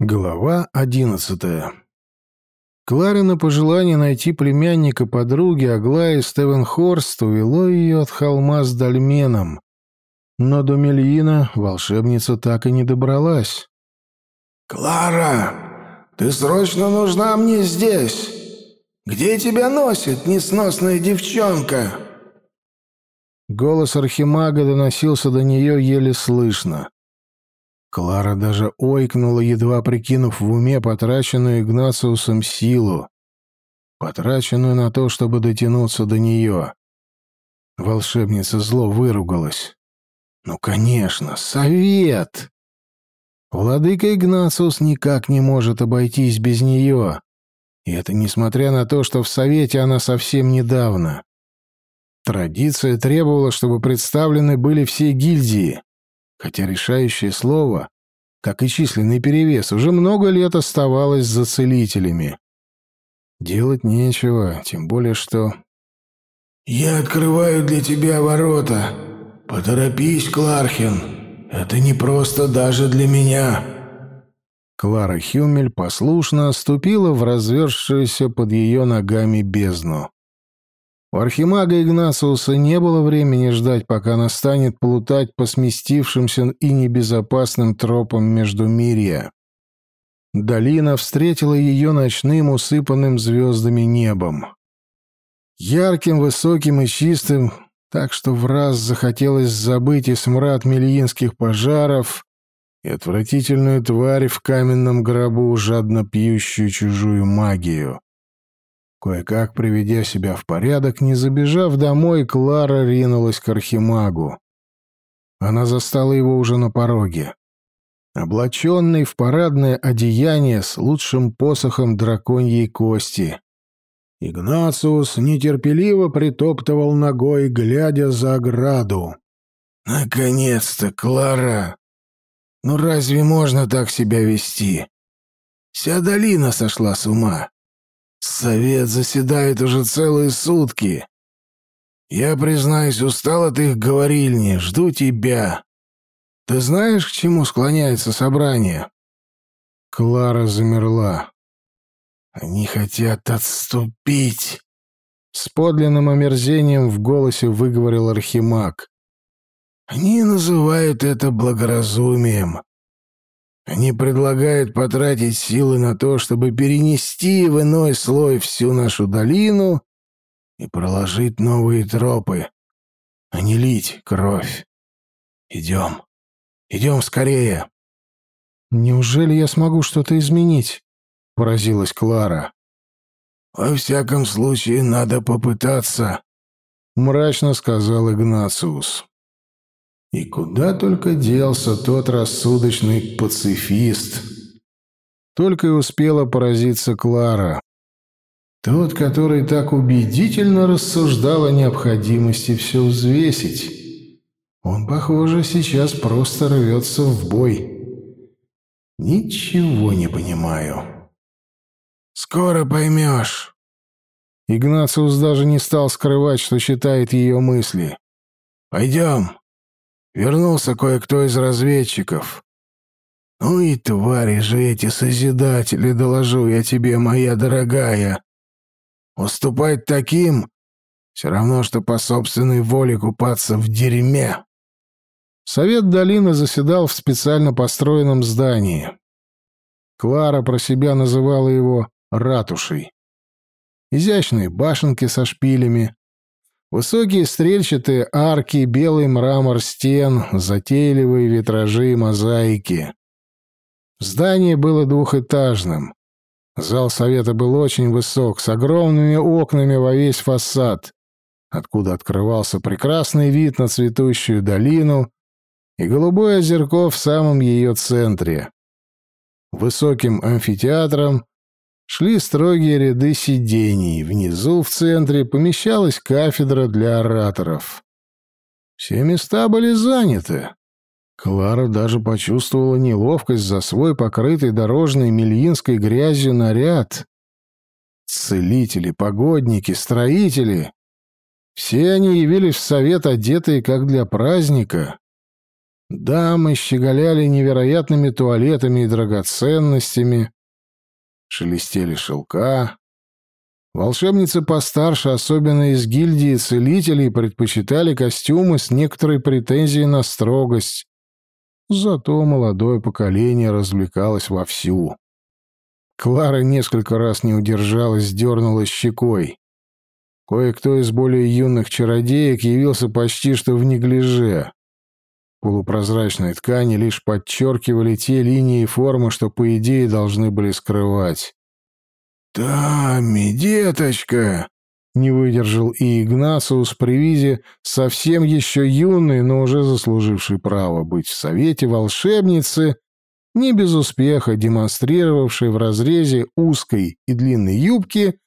Глава одиннадцатая. Кларина пожелание найти племянника подруги Аглаи Стевенхорст увело ее от холма с дольменом, но до Мельина волшебница так и не добралась. «Клара, ты срочно нужна мне здесь! Где тебя носит, несносная девчонка?» Голос Архимага доносился до нее еле слышно. Клара даже ойкнула, едва прикинув в уме потраченную Игнациусом силу, потраченную на то, чтобы дотянуться до нее. Волшебница зло выругалась. «Ну, конечно, совет!» Владыка Игнациус никак не может обойтись без нее. И это несмотря на то, что в Совете она совсем недавно. Традиция требовала, чтобы представлены были все гильдии хотя решающее слово, как и численный перевес, уже много лет оставалось за целителями. Делать нечего, тем более что... «Я открываю для тебя ворота. Поторопись, Клархин. Это не просто даже для меня». Клара Хюмель послушно ступила в разверзшуюся под ее ногами бездну. У архимага Игнациуса не было времени ждать, пока она станет плутать по сместившимся и небезопасным тропам между мирья. Долина встретила ее ночным, усыпанным звездами небом. Ярким, высоким и чистым, так что в раз захотелось забыть и смрад мельинских пожаров, и отвратительную тварь в каменном гробу, жадно пьющую чужую магию. Кое-как приведя себя в порядок, не забежав домой, Клара ринулась к архимагу. Она застала его уже на пороге. Облаченный в парадное одеяние с лучшим посохом драконьей кости. Игнациус нетерпеливо притоптывал ногой, глядя за ограду. «Наконец-то, Клара! Ну разве можно так себя вести? Вся долина сошла с ума. Совет заседает уже целые сутки. Я, признаюсь, устал от их говорильни, жду тебя. Ты знаешь, к чему склоняется собрание?» Клара замерла. «Они хотят отступить!» С подлинным омерзением в голосе выговорил Архимаг. «Они называют это благоразумием. Они предлагают потратить силы на то, чтобы перенести в иной слой всю нашу долину и проложить новые тропы, а не лить кровь. Идем. Идем скорее. Неужели я смогу что-то изменить? Поразилась Клара. Во всяком случае, надо попытаться, мрачно сказал Игнациус. И куда только делся тот рассудочный пацифист. Только и успела поразиться Клара. Тот, который так убедительно рассуждал о необходимости все взвесить. Он, похоже, сейчас просто рвется в бой. Ничего не понимаю. «Скоро поймешь». Игнациус даже не стал скрывать, что читает ее мысли. «Пойдем, Вернулся кое-кто из разведчиков. Ну и твари же эти созидатели, доложу я тебе, моя дорогая. Уступать таким — все равно, что по собственной воле купаться в дерьме. Совет долины заседал в специально построенном здании. Клара про себя называла его «ратушей». Изящные башенки со шпилями, Высокие стрельчатые арки, белый мрамор стен, затейливые витражи и мозаики. Здание было двухэтажным. Зал совета был очень высок, с огромными окнами во весь фасад, откуда открывался прекрасный вид на цветущую долину и голубое озерко в самом ее центре. Высоким амфитеатром шли строгие ряды сидений. Внизу, в центре, помещалась кафедра для ораторов. Все места были заняты. Клара даже почувствовала неловкость за свой покрытый дорожной мельинской грязью наряд. Целители, погодники, строители — все они явились в совет, одетые как для праздника. Дамы щеголяли невероятными туалетами и драгоценностями, шелестели шелка. Волшебницы постарше, особенно из гильдии целителей, предпочитали костюмы с некоторой претензией на строгость. Зато молодое поколение развлекалось вовсю. Клара несколько раз не удержалась, дернула щекой. Кое-кто из более юных чародеек явился почти что в неглиже. Полупрозрачные ткани лишь подчеркивали те линии и формы, что, по идее, должны были скрывать. «Тами, деточка!» Не выдержал и Игнациус при виде совсем еще юной, но уже заслужившей право быть в совете волшебницы, не без успеха демонстрировавшей в разрезе узкой и длинной юбки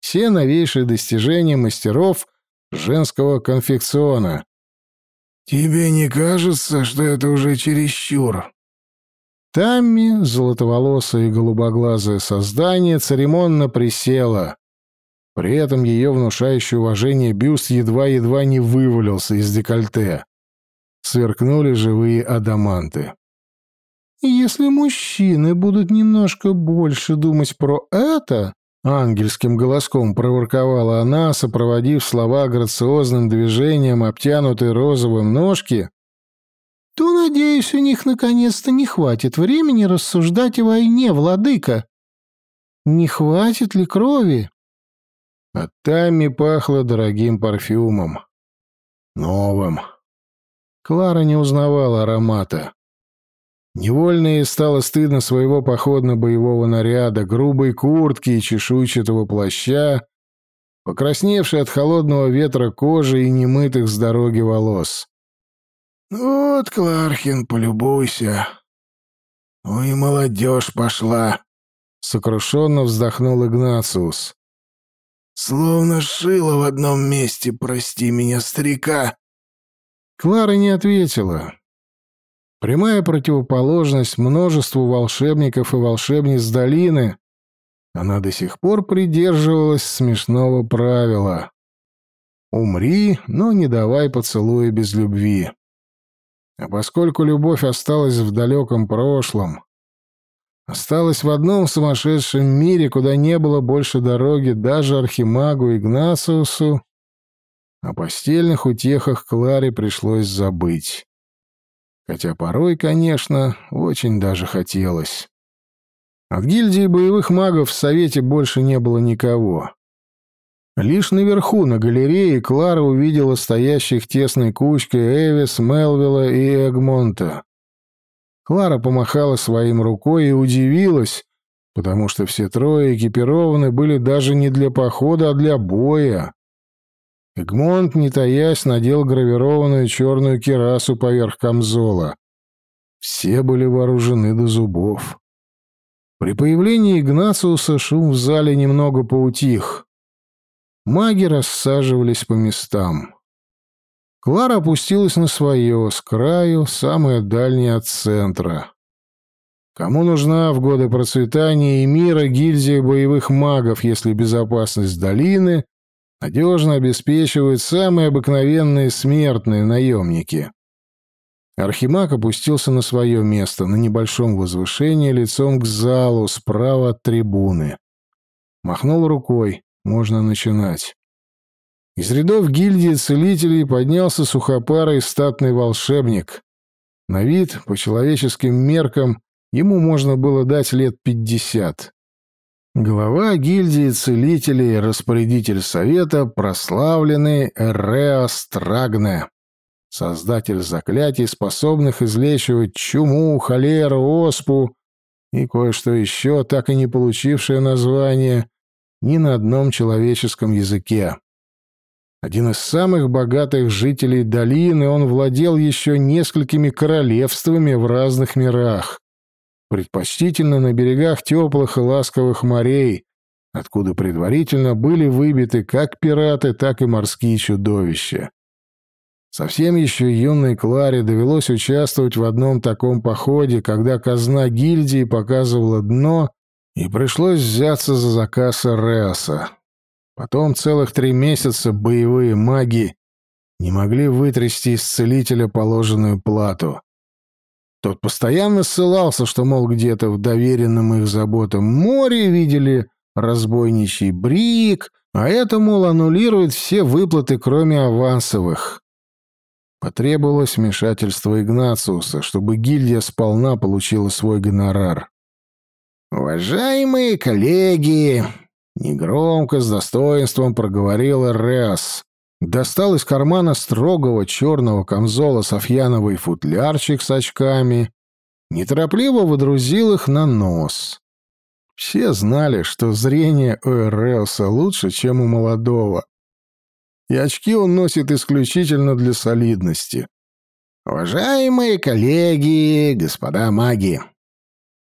все новейшие достижения мастеров женского конфекциона. «Тебе не кажется, что это уже чересчур?» Тамми, золотоволосое и голубоглазое создание, церемонно присела. При этом ее внушающий уважение бюст едва-едва не вывалился из декольте. Сверкнули живые адаманты. «Если мужчины будут немножко больше думать про это, Ангельским голоском проворковала она, сопроводив слова грациозным движением обтянутой розовым ножки, то, надеюсь, у них наконец-то не хватит времени рассуждать о войне, владыка. Не хватит ли крови? От Тами пахло дорогим парфюмом. Новым. Клара не узнавала аромата. Невольно ей стало стыдно своего походно-боевого наряда, грубой куртки и чешуйчатого плаща, покрасневшей от холодного ветра кожи и немытых с дороги волос. «Вот, Клархин, полюбуйся. Ой, молодежь пошла!» — сокрушенно вздохнул Игнациус. «Словно шило в одном месте, прости меня, старика!» Клара не ответила. Прямая противоположность множеству волшебников и волшебниц долины, она до сих пор придерживалась смешного правила. «Умри, но не давай поцелуя без любви». А поскольку любовь осталась в далеком прошлом, осталась в одном сумасшедшем мире, куда не было больше дороги даже Архимагу Игнациусу, о постельных утехах Кларе пришлось забыть. Хотя порой, конечно, очень даже хотелось. От гильдии боевых магов в Совете больше не было никого. Лишь наверху, на галерее, Клара увидела стоящих тесной кучкой Эвис, Мелвилла и Эгмонта. Клара помахала своим рукой и удивилась, потому что все трое экипированы были даже не для похода, а для боя. Эгмонт, не таясь, надел гравированную черную кирасу поверх камзола. Все были вооружены до зубов. При появлении Игнациуса шум в зале немного поутих. Маги рассаживались по местам. Клара опустилась на свое, с краю, самое дальнее от центра. Кому нужна в годы процветания и мира гильдия боевых магов, если безопасность долины надежно обеспечивают самые обыкновенные смертные наемники. Архимаг опустился на свое место, на небольшом возвышении, лицом к залу, справа от трибуны. Махнул рукой, можно начинать. Из рядов гильдии целителей поднялся сухопарый статный волшебник. На вид, по человеческим меркам, ему можно было дать лет пятьдесят. Глава гильдии целителей, распорядитель совета, прославленный Эрео Страгне, создатель заклятий, способных излечивать чуму, холеру, оспу и кое-что еще, так и не получившее название ни на одном человеческом языке. Один из самых богатых жителей долины, он владел еще несколькими королевствами в разных мирах предпочтительно на берегах теплых и ласковых морей, откуда предварительно были выбиты как пираты, так и морские чудовища. Совсем еще юной Кларе довелось участвовать в одном таком походе, когда казна гильдии показывала дно, и пришлось взяться за заказ Реаса. Потом целых три месяца боевые маги не могли вытрясти из целителя положенную плату. Тот постоянно ссылался, что, мол, где-то в доверенном их заботам море видели разбойничий брик, а это, мол, аннулирует все выплаты, кроме авансовых. Потребовалось вмешательство Игнациуса, чтобы гильдия сполна получила свой гонорар. «Уважаемые коллеги!» — негромко, с достоинством проговорил Рес. Достал из кармана строгого черного камзола софьяновый футлярчик с очками, неторопливо выдрузил их на нос. Все знали, что зрение у Эреуса лучше, чем у молодого и очки он носит исключительно для солидности. «Уважаемые коллеги, господа маги,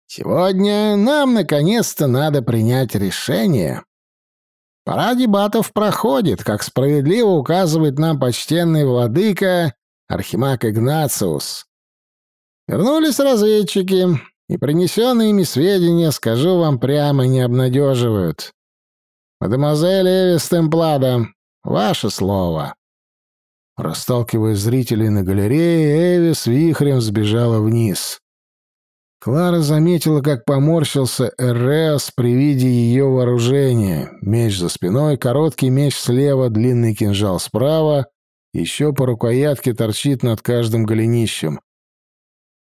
сегодня нам наконец-то надо принять решение. Пора дебатов проходит, как справедливо указывает нам почтенный владыка Архимаг Игнациус. Вернулись разведчики, и принесенные ими сведения, скажу вам прямо, не обнадеживают. Мадемуазель Эвис Темплада, Ваше слово. Расталкивая зрителей на галерее, Эви с вихрем сбежала вниз. Клара заметила, как поморщился Эрреос при виде ее вооружения. Меч за спиной, короткий меч слева, длинный кинжал справа, еще по рукоятке торчит над каждым голенищем.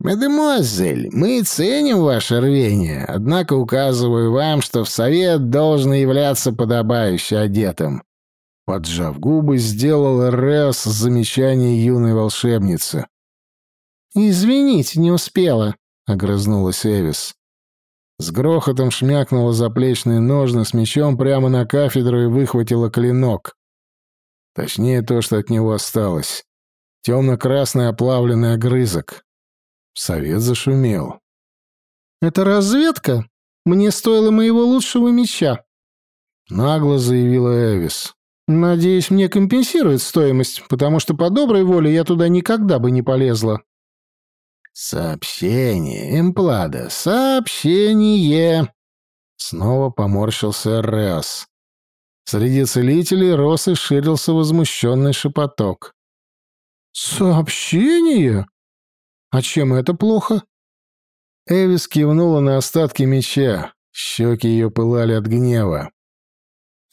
«Мадемуазель, мы ценим ваше рвение, однако указываю вам, что в совет должен являться подобающе одетым. Поджав губы, сделал Рес замечание юной волшебницы. «Извините, не успела», — огрызнулась Эвис. С грохотом шмякнула заплечные ножны с мечом прямо на кафедру и выхватила клинок. Точнее, то, что от него осталось. Темно-красный оплавленный огрызок. Совет зашумел. «Это разведка? Мне стоило моего лучшего меча», — нагло заявила Эвис. Надеюсь, мне компенсируют стоимость, потому что по доброй воле я туда никогда бы не полезла. Сообщение, Эмплада, сообщение. Снова поморщился Реас. Среди целителей рос и ширился возмущенный шепоток. «Сообщение? А чем это плохо?» Эвис кивнула на остатки меча. Щеки ее пылали от гнева.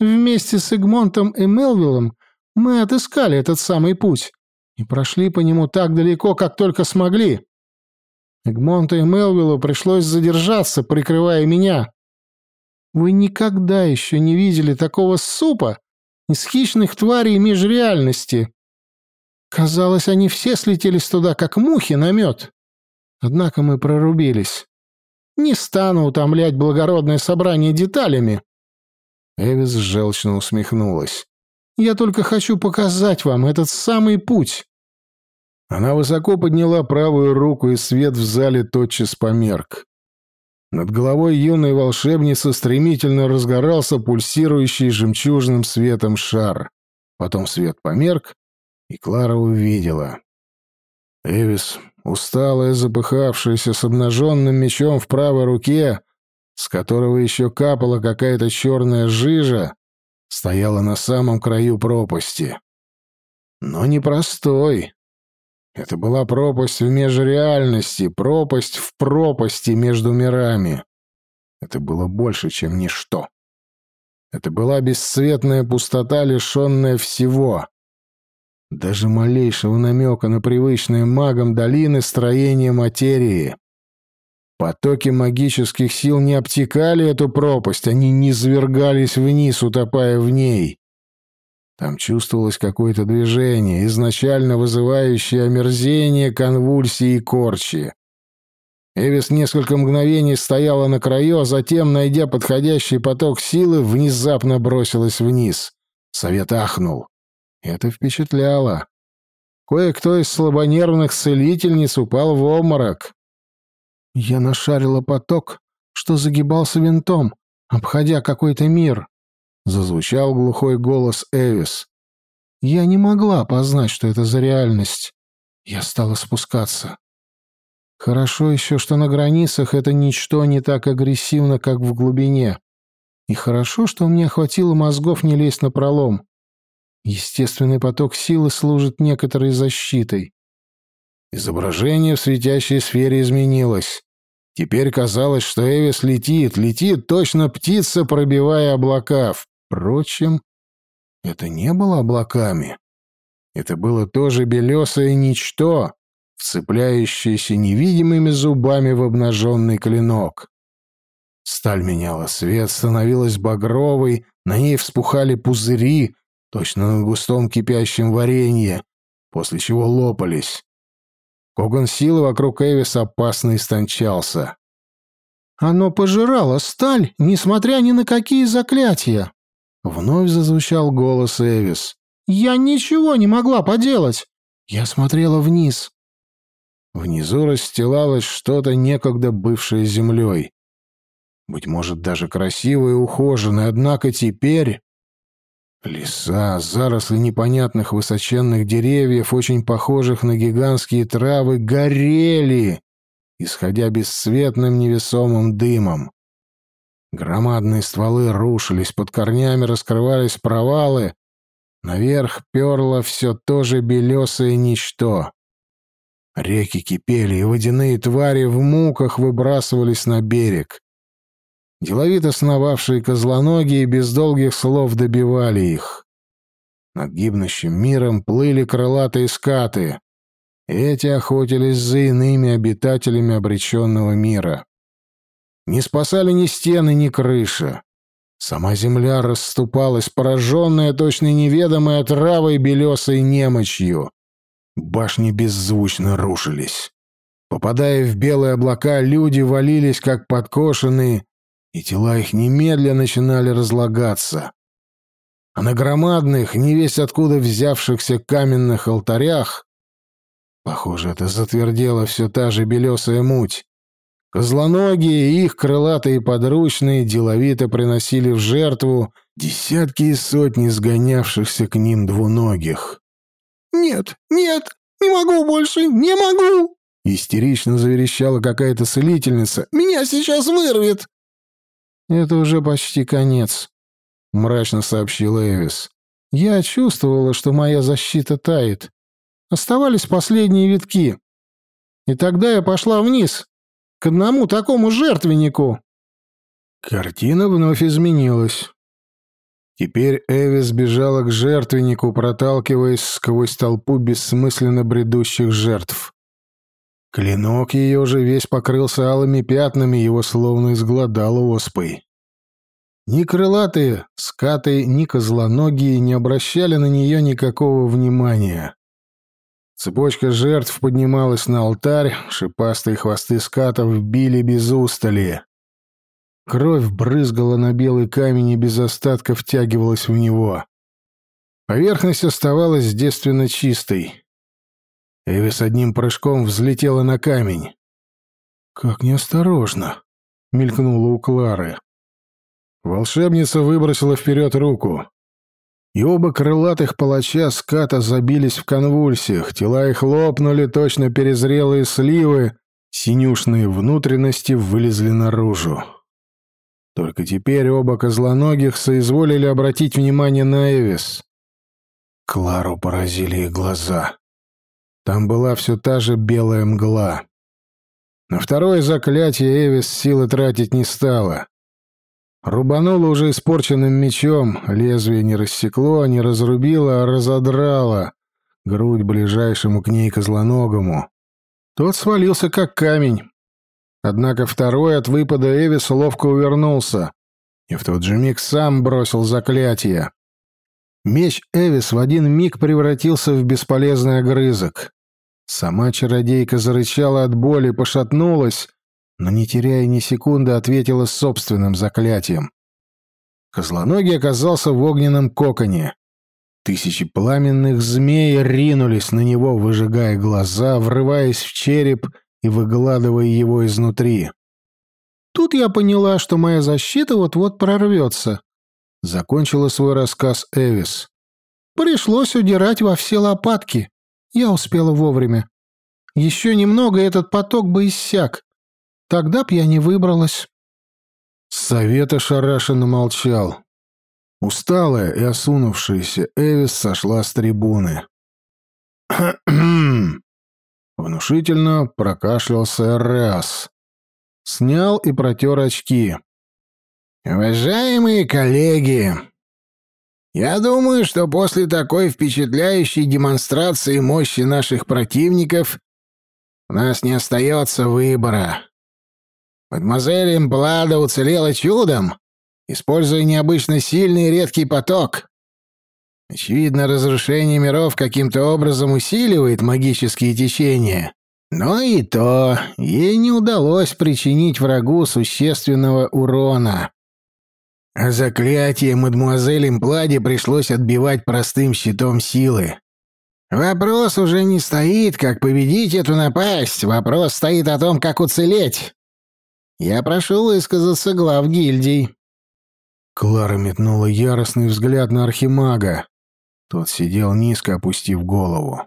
Вместе с Игмонтом и Мелвиллом мы отыскали этот самый путь и прошли по нему так далеко, как только смогли. Эгмонту и Мелвиллу пришлось задержаться, прикрывая меня. Вы никогда еще не видели такого супа из хищных тварей межреальности. Казалось, они все слетелись туда, как мухи на мед. Однако мы прорубились. Не стану утомлять благородное собрание деталями. Эвис желчно усмехнулась. «Я только хочу показать вам этот самый путь». Она высоко подняла правую руку, и свет в зале тотчас померк. Над головой юной волшебницы стремительно разгорался пульсирующий жемчужным светом шар. Потом свет померк, и Клара увидела. Эвис, усталая, запыхавшаяся, с обнаженным мечом в правой руке, с которого еще капала какая-то черная жижа, стояла на самом краю пропасти. Но не простой. Это была пропасть в межреальности, пропасть в пропасти между мирами. Это было больше, чем ничто. Это была бесцветная пустота, лишенная всего. Даже малейшего намека на привычное магом долины строение материи. Потоки магических сил не обтекали эту пропасть, они не свергались вниз, утопая в ней. Там чувствовалось какое-то движение, изначально вызывающее омерзение, конвульсии и корчи. Эвис несколько мгновений стояла на краю, а затем, найдя подходящий поток силы, внезапно бросилась вниз. Совет ахнул. Это впечатляло. Кое-кто из слабонервных целительниц упал в обморок. Я нашарила поток, что загибался винтом, обходя какой-то мир. Зазвучал глухой голос Эвис. Я не могла познать, что это за реальность. Я стала спускаться. Хорошо еще, что на границах это ничто не так агрессивно, как в глубине. И хорошо, что мне хватило мозгов не лезть на пролом. Естественный поток силы служит некоторой защитой. Изображение в светящей сфере изменилось. Теперь казалось, что Эвис летит, летит точно птица, пробивая облака. Впрочем, это не было облаками. Это было тоже белесое ничто, вцепляющееся невидимыми зубами в обнаженный клинок. Сталь меняла цвет, становилась багровой, на ней вспухали пузыри, точно на густом кипящем варенье, после чего лопались. Коган силы вокруг Эвиса опасно истончался. «Оно пожирало сталь, несмотря ни на какие заклятия!» Вновь зазвучал голос Эвис. «Я ничего не могла поделать!» Я смотрела вниз. Внизу расстилалось что-то некогда бывшее землей. Быть может, даже красивое и ухоженное, однако теперь... Леса, заросли непонятных высоченных деревьев, очень похожих на гигантские травы, горели, исходя бесцветным невесомым дымом. Громадные стволы рушились, под корнями раскрывались провалы, наверх перло все то же белесое ничто. Реки кипели, и водяные твари в муках выбрасывались на берег. Деловито сновавшие козлоногие без долгих слов добивали их. Над гибнущим миром плыли крылатые скаты. Эти охотились за иными обитателями обреченного мира. Не спасали ни стены, ни крыша. Сама земля расступалась, пораженная точно неведомой отравой белесой немочью. Башни беззвучно рушились. Попадая в белые облака, люди валились, как подкошенные, и тела их немедля начинали разлагаться. А на громадных, не весь откуда взявшихся каменных алтарях, похоже, это затвердела все та же белесая муть, Козлоногие и их крылатые подручные деловито приносили в жертву десятки и сотни сгонявшихся к ним двуногих. «Нет, нет, не могу больше, не могу!» Истерично заверещала какая-то целительница. «Меня сейчас вырвет!» «Это уже почти конец», — мрачно сообщил Эвис. «Я чувствовала, что моя защита тает. Оставались последние витки. И тогда я пошла вниз, к одному такому жертвеннику». Картина вновь изменилась. Теперь Эвис бежала к жертвеннику, проталкиваясь сквозь толпу бессмысленно бредущих жертв. Клинок ее уже весь покрылся алыми пятнами, его словно изгладало оспой. Ни крылатые, скаты, ни козлоногие не обращали на нее никакого внимания. Цепочка жертв поднималась на алтарь, шипастые хвосты скатов били без устали. Кровь брызгала на белый камень и без остатка втягивалась в него. Поверхность оставалась девственно чистой. Эви с одним прыжком взлетела на камень. «Как неосторожно!» — мелькнула у Клары. Волшебница выбросила вперед руку. И оба крылатых палача ската забились в конвульсиях, тела их лопнули, точно перезрелые сливы, синюшные внутренности вылезли наружу. Только теперь оба козлоногих соизволили обратить внимание на Эвис. Клару поразили их глаза. Там была все та же белая мгла. На второе заклятие Эвис силы тратить не стала. Рубанула уже испорченным мечом, лезвие не рассекло, не разрубило, а разодрало грудь ближайшему к ней козлоногому. Тот свалился как камень. Однако второй от выпада Эвис ловко увернулся и в тот же миг сам бросил заклятие. Меч Эвис в один миг превратился в бесполезный огрызок. Сама чародейка зарычала от боли, пошатнулась, но, не теряя ни секунды, ответила собственным заклятием. Козлоногий оказался в огненном коконе. Тысячи пламенных змей ринулись на него, выжигая глаза, врываясь в череп и выгладывая его изнутри. «Тут я поняла, что моя защита вот-вот прорвется», — закончила свой рассказ Эвис. «Пришлось удирать во все лопатки. Я успела вовремя. Еще немного, этот поток бы иссяк. Тогда б я не выбралась». Совет ошарашенно молчал. Усталая и осунувшаяся Эвис сошла с трибуны. Внушительно прокашлялся Реас. Снял и протер очки. «Уважаемые коллеги, я думаю, что после такой впечатляющей демонстрации мощи наших противников у нас не остается выбора. Мадемуазель Имплада уцелела чудом, используя необычно сильный и редкий поток. Очевидно, разрушение миров каким-то образом усиливает магические течения. Но и то ей не удалось причинить врагу существенного урона. А заклятие мадмуазель Имплади пришлось отбивать простым щитом силы. Вопрос уже не стоит, как победить эту напасть. Вопрос стоит о том, как уцелеть. Я прошу высказаться глав гильдий. Клара метнула яростный взгляд на архимага. Тот сидел низко, опустив голову.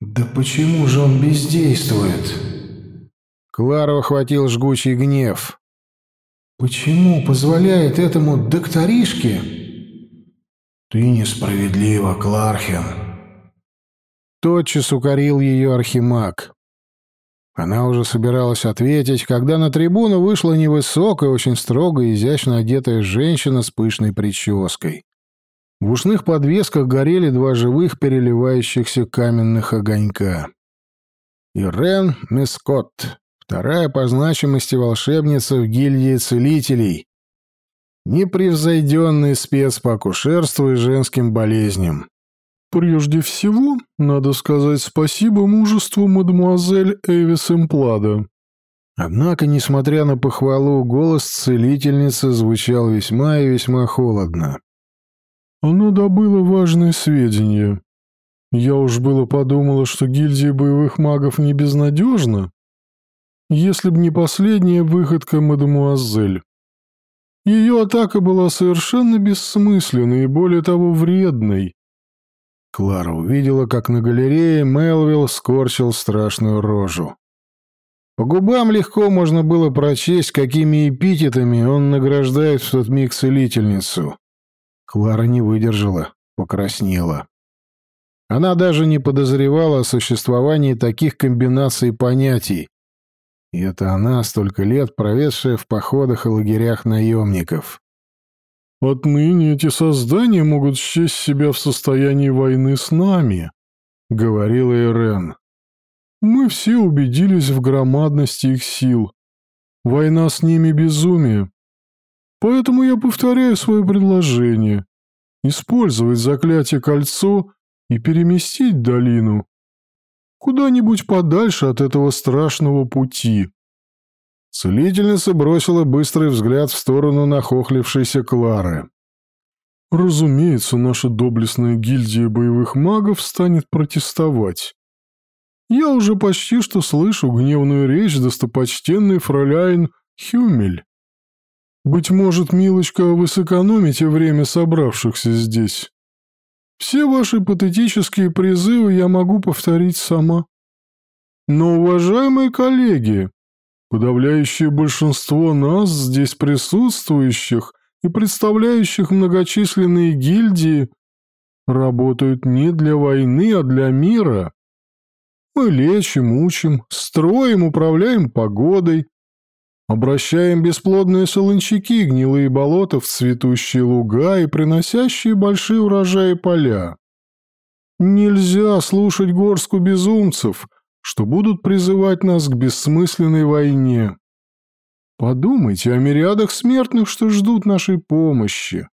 «Да почему же он бездействует?» Клару охватил жгучий гнев. «Почему позволяет этому докторишке?» «Ты несправедлива, Клархен!» Тотчас укорил ее архимаг. Она уже собиралась ответить, когда на трибуну вышла невысокая, очень строго изящно одетая женщина с пышной прической. В ушных подвесках горели два живых переливающихся каменных огонька. Ирен Мескотт, вторая по значимости волшебница в гильдии целителей, непревзойденный спец по акушерству и женским болезням. «Прежде всего, надо сказать спасибо мужеству мадемуазель Эвис Эмплада». Однако, несмотря на похвалу, голос целительницы звучал весьма и весьма холодно. Оно добыло важные сведения. Я уж было подумала, что гильдия боевых магов не безнадежна, если б не последняя выходка мадемуазель. Ее атака была совершенно бессмысленной и, более того, вредной. Клара увидела, как на галерее Мелвилл скорчил страшную рожу. По губам легко можно было прочесть, какими эпитетами он награждает в тот миг целительницу. Клара не выдержала, покраснела. Она даже не подозревала о существовании таких комбинаций понятий. И это она, столько лет проведшая в походах и лагерях наемников. «Отныне эти создания могут счесть себя в состоянии войны с нами», — говорила Ирен. «Мы все убедились в громадности их сил. Война с ними — безумие. Поэтому я повторяю свое предложение. Использовать заклятие кольцо и переместить долину куда-нибудь подальше от этого страшного пути. Целительница бросила быстрый взгляд в сторону нахохлившейся Клары. «Разумеется, наша доблестная гильдия боевых магов станет протестовать. Я уже почти что слышу гневную речь достопочтенной фроляйн Хюмель. Быть может, милочка, вы сэкономите время собравшихся здесь. Все ваши патетические призывы я могу повторить сама. Но, уважаемые коллеги, подавляющее большинство нас, здесь присутствующих и представляющих многочисленные гильдии, работают не для войны, а для мира. Мы лечим, учим, строим, управляем погодой, Обращаем бесплодные солончаки, гнилые болота в цветущие луга и приносящие большие урожаи поля. Нельзя слушать горстку безумцев, что будут призывать нас к бессмысленной войне. Подумайте о мириадах смертных, что ждут нашей помощи.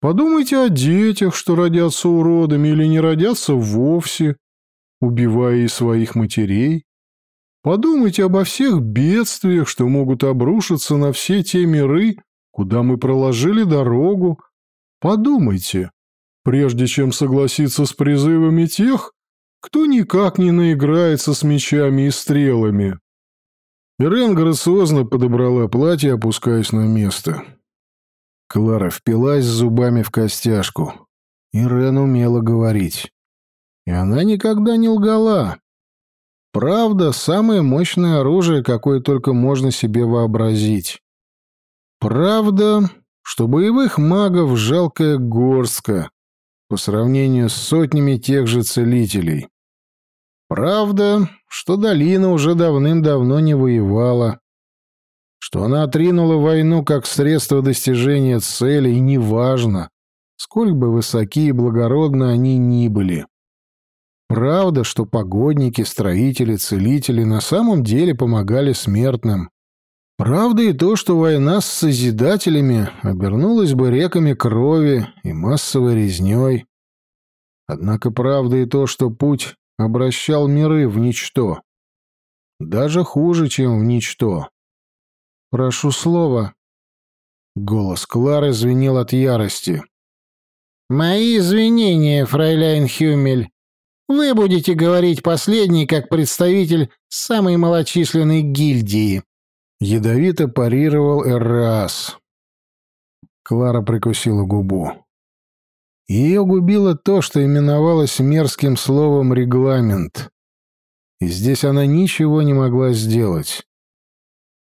Подумайте о детях, что родятся уродами или не родятся вовсе, убивая и своих матерей. Подумайте обо всех бедствиях, что могут обрушиться на все те миры, куда мы проложили дорогу. Подумайте, прежде чем согласиться с призывами тех, кто никак не наиграется с мечами и стрелами. Ирен грациозно подобрала платье, опускаясь на место. Клара впилась зубами в костяшку. Ирен умела говорить. И она никогда не лгала. Правда, самое мощное оружие, какое только можно себе вообразить. Правда, что боевых магов жалкая горстка по сравнению с сотнями тех же целителей. Правда, что долина уже давным-давно не воевала, что она отринула войну как средство достижения целей, неважно, сколь бы высоки и благородны они ни были. Правда, что погодники, строители, целители на самом деле помогали смертным. Правда и то, что война с Созидателями обернулась бы реками крови и массовой резней. Однако правда и то, что путь обращал миры в ничто. Даже хуже, чем в ничто. «Прошу слова». Голос Клары звенел от ярости. «Мои извинения, фрайляйн Хюмель. Вы будете говорить последний как представитель самой малочисленной гильдии». Ядовито парировал Эррас. Клара прикусила губу. Ее губило то, что именовалось мерзким словом «регламент». И здесь она ничего не могла сделать.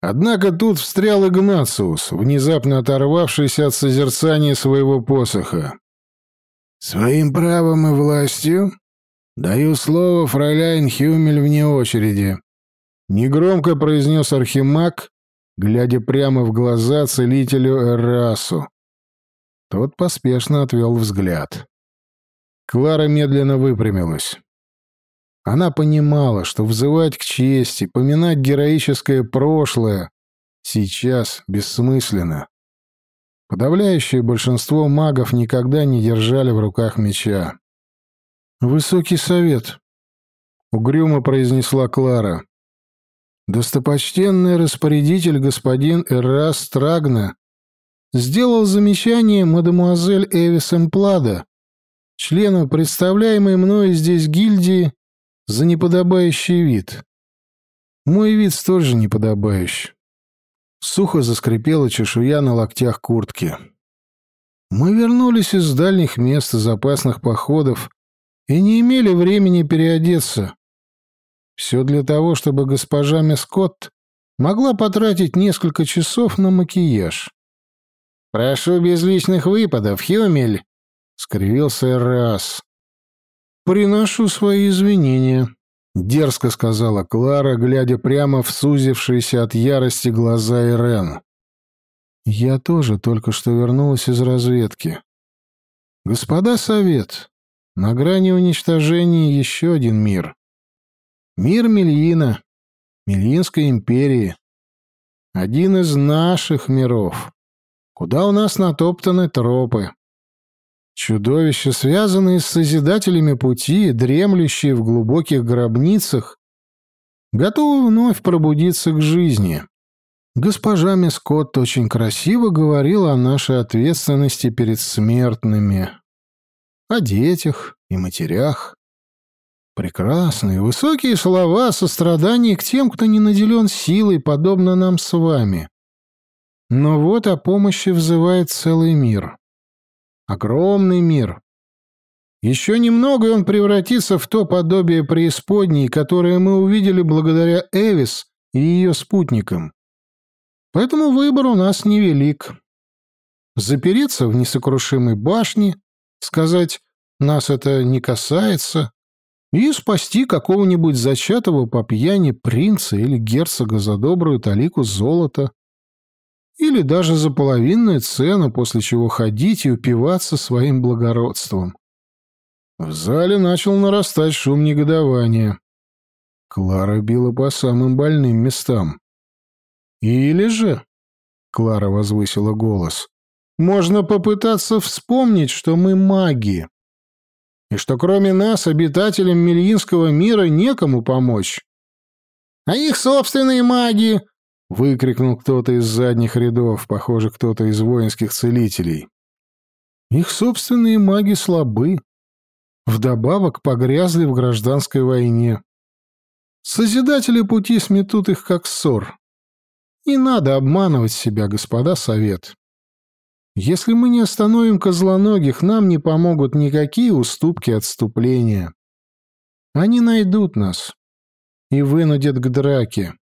Однако тут встрял Игнациус, внезапно оторвавшийся от созерцания своего посоха. «Своим правом и властью даю слово фрайляйн Хюмель вне очереди», — негромко произнес Архимаг, глядя прямо в глаза целителю Эрасу. Тот поспешно отвел взгляд. Клара медленно выпрямилась. Она понимала, что взывать к чести, поминать героическое прошлое сейчас бессмысленно. Подавляющее большинство магов никогда не держали в руках меча. «Высокий совет», — угрюмо произнесла Клара. «Достопочтенный распорядитель господин Эрас Трагна сделал замечание мадемуазель Эвис Эмплада, члену представляемой мною здесь гильдии, за неподобающий вид. Мой вид тоже неподобающий. Сухо заскрипела чешуя на локтях куртки. Мы вернулись из дальних мест и запасных походов и не имели времени переодеться. Все для того, чтобы госпожа Мескотт могла потратить несколько часов на макияж. «Прошу без личных выпадов, Хюмель!» — скривился Эрас. «Приношу свои извинения», — дерзко сказала Клара, глядя прямо в сузившиеся от ярости глаза Ирен. «Я тоже только что вернулась из разведки. Господа совет, на грани уничтожения еще один мир. Мир Мельина, Мельинской империи. Один из наших миров куда у нас натоптаны тропы. Чудовища, связанные с Созидателями пути, дремлющие в глубоких гробницах, готовы вновь пробудиться к жизни. Госпожа Мискотт очень красиво говорила о нашей ответственности перед смертными, о детях и матерях. Прекрасные, высокие слова сострадания к тем, кто не наделен силой, подобно нам с вами. Но вот о помощи взывает целый мир. Огромный мир. Еще немного, и он превратится в то подобие преисподней, которое мы увидели благодаря Эвис и ее спутникам. Поэтому выбор у нас невелик. Запереться в несокрушимой башне, сказать «нас это не касается», и спасти какого-нибудь зачатого по пьяни принца или герцога за добрую талику золота или даже за половинную цену, после чего ходить и упиваться своим благородством. В зале начал нарастать шум негодования. Клара била по самым больным местам. «Или же...» — Клара возвысила голос. «Можно попытаться вспомнить, что мы маги, и что кроме нас, обитателям Мельинского мира, некому помочь. А их собственные маги — выкрикнул кто-то из задних рядов, похоже, кто-то из воинских целителей. Их собственные маги слабы. Вдобавок погрязли в гражданской войне. Созидатели пути сметут их как ссор. Не надо обманывать себя, господа совет. Если мы не остановим козлоногих, нам не помогут никакие уступки отступления. Они найдут нас и вынудят к драке.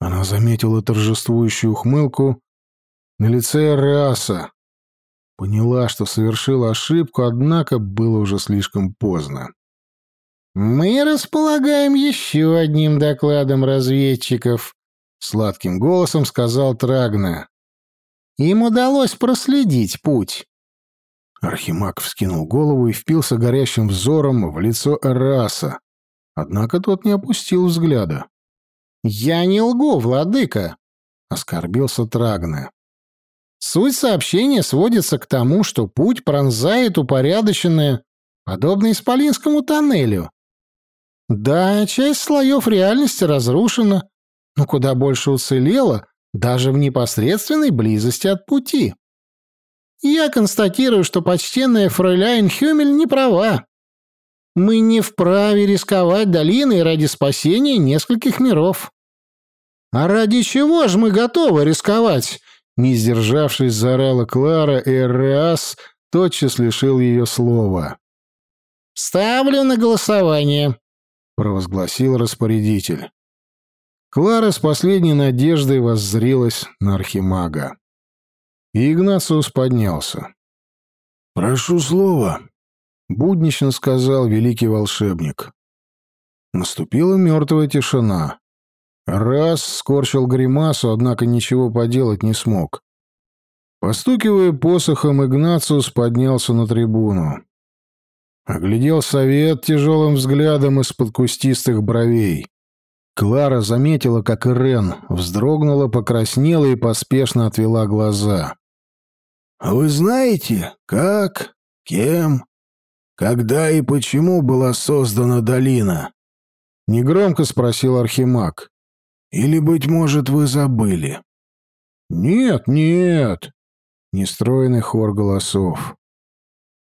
Она заметила торжествующую ухмылку на лице Раса. Поняла, что совершила ошибку, однако было уже слишком поздно. Мы располагаем еще одним докладом разведчиков, сладким голосом сказал Трагна. Им удалось проследить путь. Архимаг вскинул голову и впился горящим взором в лицо Эраса. Однако тот не опустил взгляда. «Я не лгу, владыка!» — оскорбился Трагна. «Суть сообщения сводится к тому, что путь пронзает упорядоченное, подобно Исполинскому тоннелю. Да, часть слоев реальности разрушена, но куда больше уцелела, даже в непосредственной близости от пути. Я констатирую, что почтенная фройляйн Хюмель не права. Мы не вправе рисковать долиной ради спасения нескольких миров. А ради чего же мы готовы рисковать? Не сдержавшись, заорала Клара, и Эрреас тотчас лишил ее слова. «Ставлю на голосование», — провозгласил распорядитель. Клара с последней надеждой воззрилась на архимага. И поднялся. «Прошу слова», — буднично сказал великий волшебник. Наступила мертвая тишина. Раз скорчил гримасу, однако ничего поделать не смог. Постукивая посохом, Игнациус поднялся на трибуну. Оглядел совет тяжелым взглядом из-под кустистых бровей. Клара заметила, как Ирен вздрогнула, покраснела и поспешно отвела глаза. «А вы знаете, как, кем, когда и почему была создана долина?» Негромко спросил Архимаг. «Или, быть может, вы забыли?» «Нет, нет!» Нестроенный хор голосов.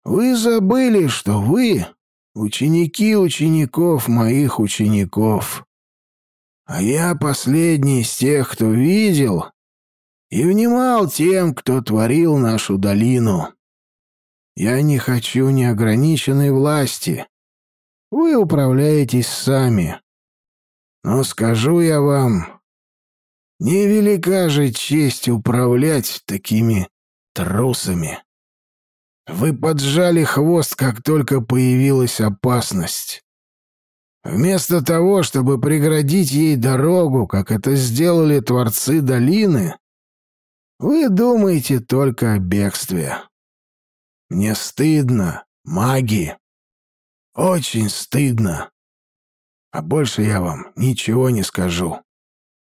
Вы забыли, что вы — ученики учеников моих учеников. А я последний из тех, кто видел и внимал тем, кто творил нашу долину. Я не хочу неограниченной власти. Вы управляетесь сами. Но скажу я вам, невелика же честь управлять такими трусами. Вы поджали хвост, как только появилась опасность. Вместо того, чтобы преградить ей дорогу, как это сделали творцы долины, вы думаете только о бегстве. Мне стыдно, маги. Очень стыдно. А больше я вам ничего не скажу.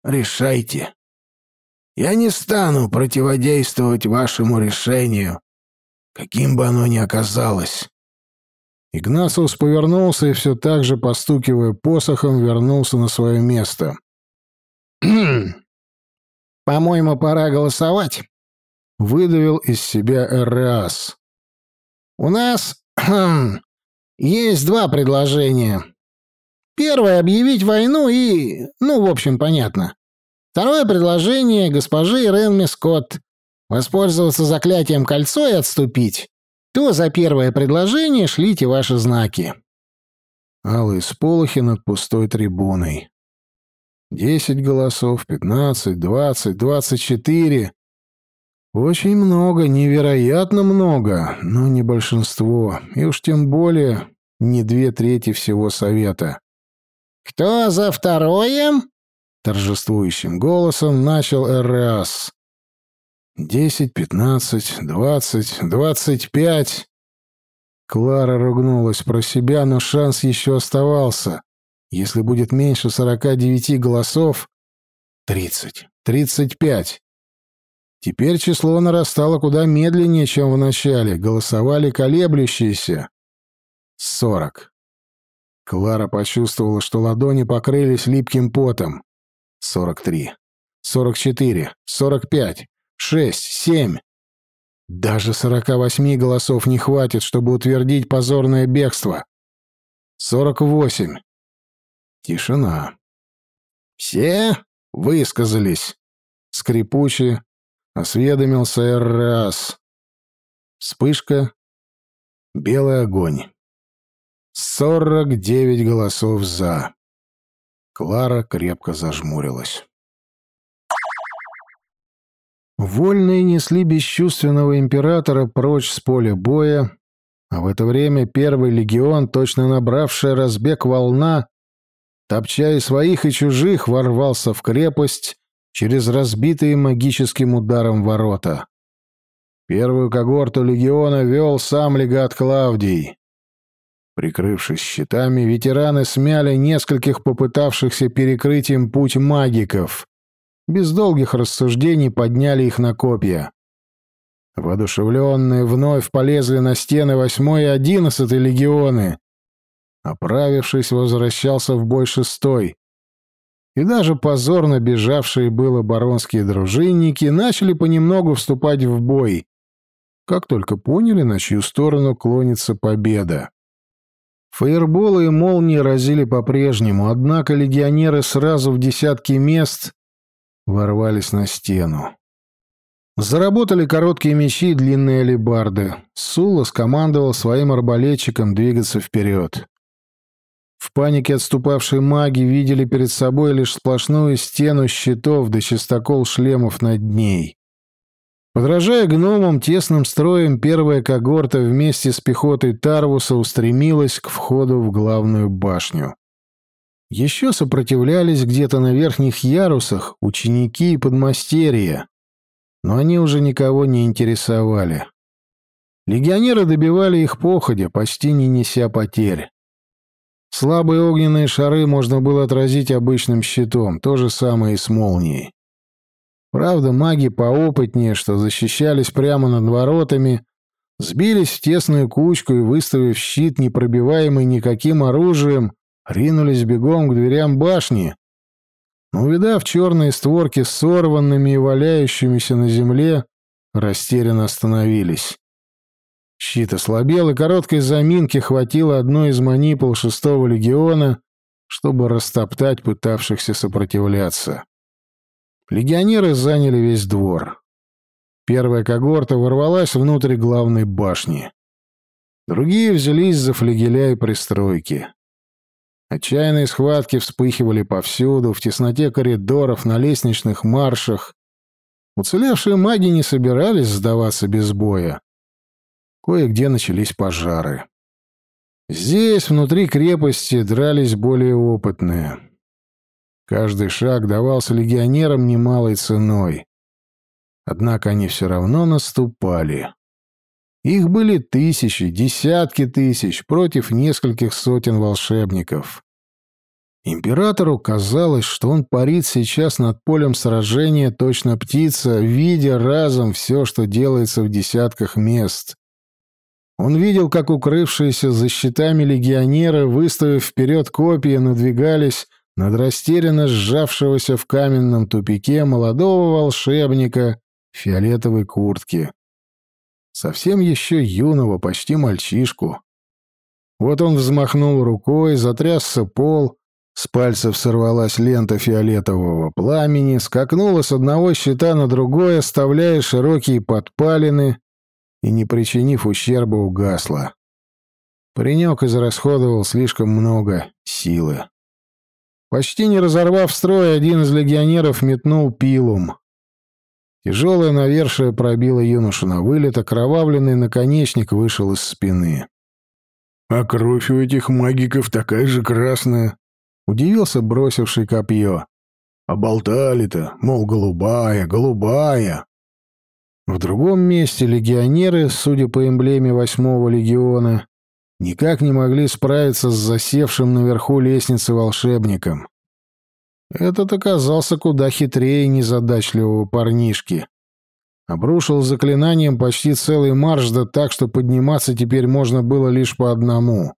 Решайте. Я не стану противодействовать вашему решению, каким бы оно ни оказалось. Игнасус повернулся и все так же, постукивая посохом, вернулся на свое место. «По-моему, пора голосовать», — выдавил из себя Эрреас. «У нас есть два предложения. Первое — объявить войну и... ну, в общем, понятно. Второе предложение — госпожи Ренми Скотт воспользоваться заклятием кольцо и отступить, то за первое предложение шлите ваши знаки. Алые сполохи над пустой трибуной. Десять голосов, пятнадцать, двадцать, двадцать четыре. Очень много, невероятно много, но не большинство, и уж тем более не две трети всего совета. «Кто за второе?» — торжествующим голосом начал Эрреас. Десять, пятнадцать, двадцать, двадцать пять. Клара ругнулась про себя, но шанс еще оставался. Если будет меньше сорока девяти голосов... Тридцать, тридцать пять. Теперь число нарастало куда медленнее, чем в начале. Голосовали колеблющиеся. Сорок. Клара почувствовала, что ладони покрылись липким потом. Сорок три. Сорок четыре. Сорок пять шесть, семь. Даже сорока восьми голосов не хватит, чтобы утвердить позорное бегство. Сорок восемь. Тишина. Все высказались. Скрипуче осведомился Эррас. Вспышка. Белый огонь. Сорок девять голосов «за». Клара крепко зажмурилась. Вольные несли бесчувственного императора прочь с поля боя, А в это время первый легион, точно набравшая разбег волна, топча и своих, и чужих, ворвался в крепость через разбитые магическим ударом ворота. Первую когорту легиона вел сам легат Клавдий. Прикрывшись щитами, ветераны смяли нескольких попытавшихся перекрыть им путь магиков. Без долгих рассуждений подняли их на копья. Воодушевленные вновь полезли на стены восьмой и одиннадцатый легионы. Оправившись, возвращался в бой шестой. И даже позорно бежавшие было баронские дружинники начали понемногу вступать в бой, как только поняли, на чью сторону клонится победа. Фаерболы и молнии разили по-прежнему, однако легионеры сразу в десятки мест ворвались на стену. Заработали короткие мечи и длинные алебарды. Сула скомандовал своим арбалетчикам двигаться вперед. В панике отступавшие маги видели перед собой лишь сплошную стену щитов да чистокол шлемов над ней. Подражая гномам, тесным строем первая когорта вместе с пехотой Тарвуса устремилась к входу в главную башню. Еще сопротивлялись где-то на верхних ярусах ученики и подмастерья, но они уже никого не интересовали. Легионеры добивали их походя, почти не неся потерь. Слабые огненные шары можно было отразить обычным щитом, то же самое и с молнией. Правда, маги поопытнее, что защищались прямо над воротами, сбились в тесную кучку и, выставив щит, непробиваемый никаким оружием, ринулись бегом к дверям башни. Но, увидав черные створки сорванными и валяющимися на земле, растерянно остановились. Щит ослабел, и короткой заминки хватило одной из манипул шестого легиона, чтобы растоптать пытавшихся сопротивляться. Легионеры заняли весь двор. Первая когорта ворвалась внутрь главной башни. Другие взялись за флигеля и пристройки. Отчаянные схватки вспыхивали повсюду, в тесноте коридоров, на лестничных маршах. Уцелевшие маги не собирались сдаваться без боя. Кое-где начались пожары. Здесь, внутри крепости, дрались более опытные. Каждый шаг давался легионерам немалой ценой. Однако они все равно наступали. Их были тысячи, десятки тысяч против нескольких сотен волшебников. Императору казалось, что он парит сейчас над полем сражения точно птица, видя разом все, что делается в десятках мест. Он видел, как укрывшиеся за щитами легионеры, выставив вперед копья, надвигались над растерянно сжавшегося в каменном тупике молодого волшебника в фиолетовой куртке. Совсем еще юного, почти мальчишку. Вот он взмахнул рукой, затрясся пол, с пальцев сорвалась лента фиолетового пламени, скакнула с одного щита на другой, оставляя широкие подпалины и, не причинив ущерба, угасла. Паренек израсходовал слишком много силы. Почти не разорвав строй, один из легионеров метнул пилум. Тяжелое навершие пробило юношу на вылет, окровавленный наконечник вышел из спины. «А кровь у этих магиков такая же красная», — удивился бросивший копье. «А болтали-то, мол, голубая, голубая». В другом месте легионеры, судя по эмблеме восьмого легиона, никак не могли справиться с засевшим наверху лестницы волшебником. Этот оказался куда хитрее незадачливого парнишки. Обрушил заклинанием почти целый марш, да так, что подниматься теперь можно было лишь по одному.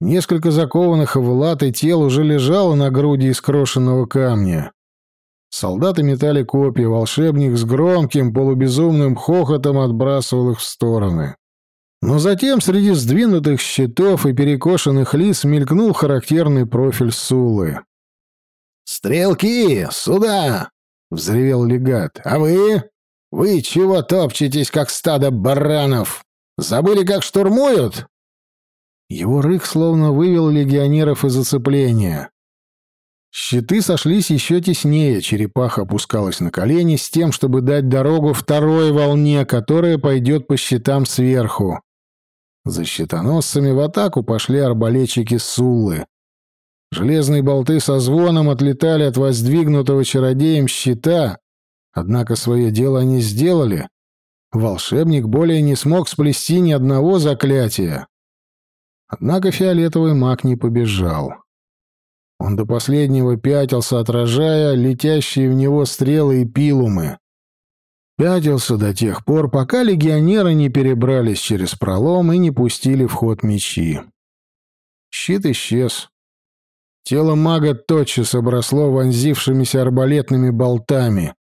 Несколько закованных в латы тел уже лежало на груди из крошенного камня. Солдаты метали копья, волшебник с громким полубезумным хохотом отбрасывал их в стороны. Но затем среди сдвинутых щитов и перекошенных лиц мелькнул характерный профиль Сулы. «Стрелки, сюда!» — взревел легат. «А вы? Вы чего топчетесь, как стадо баранов? Забыли, как штурмуют?» Его рык словно вывел легионеров из зацепления. Щиты сошлись еще теснее, черепаха опускалась на колени с тем, чтобы дать дорогу второй волне, которая пойдет по щитам сверху. За щитоносцами в атаку пошли арбалетчики Суллы. Железные болты со звоном отлетали от воздвигнутого чародеем щита, однако свое дело они сделали. Волшебник более не смог сплести ни одного заклятия. Однако фиолетовый маг не побежал. Он до последнего пятился, отражая летящие в него стрелы и пилумы. Пятился до тех пор, пока легионеры не перебрались через пролом и не пустили в ход мечи. Щит исчез. Тело мага тотчас обросло вонзившимися арбалетными болтами.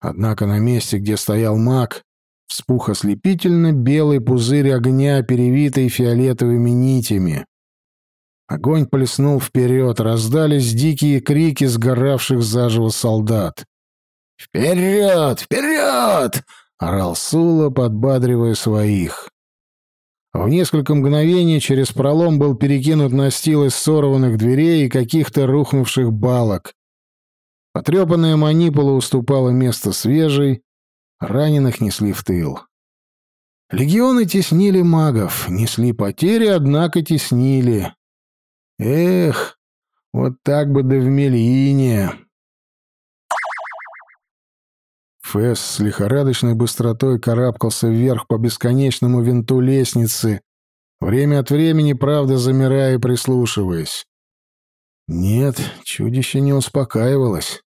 Однако на месте, где стоял маг, вспух ослепительно белый пузырь огня, перевитый фиолетовыми нитями. Огонь плеснул вперед, раздались дикие крики сгоравших заживо солдат. «Вперед! Вперед!» — орал Сула, подбадривая своих. В несколько мгновений через пролом был перекинут настил из сорванных дверей и каких-то рухнувших балок. Потрепанная манипула уступала место свежей, раненых несли в тыл. Легионы теснили магов, несли потери, однако теснили. Эх, вот так бы да в Мельине. Фэс с лихорадочной быстротой карабкался вверх по бесконечному винту лестницы, время от времени, правда, замирая и прислушиваясь. Нет, чудище не успокаивалось.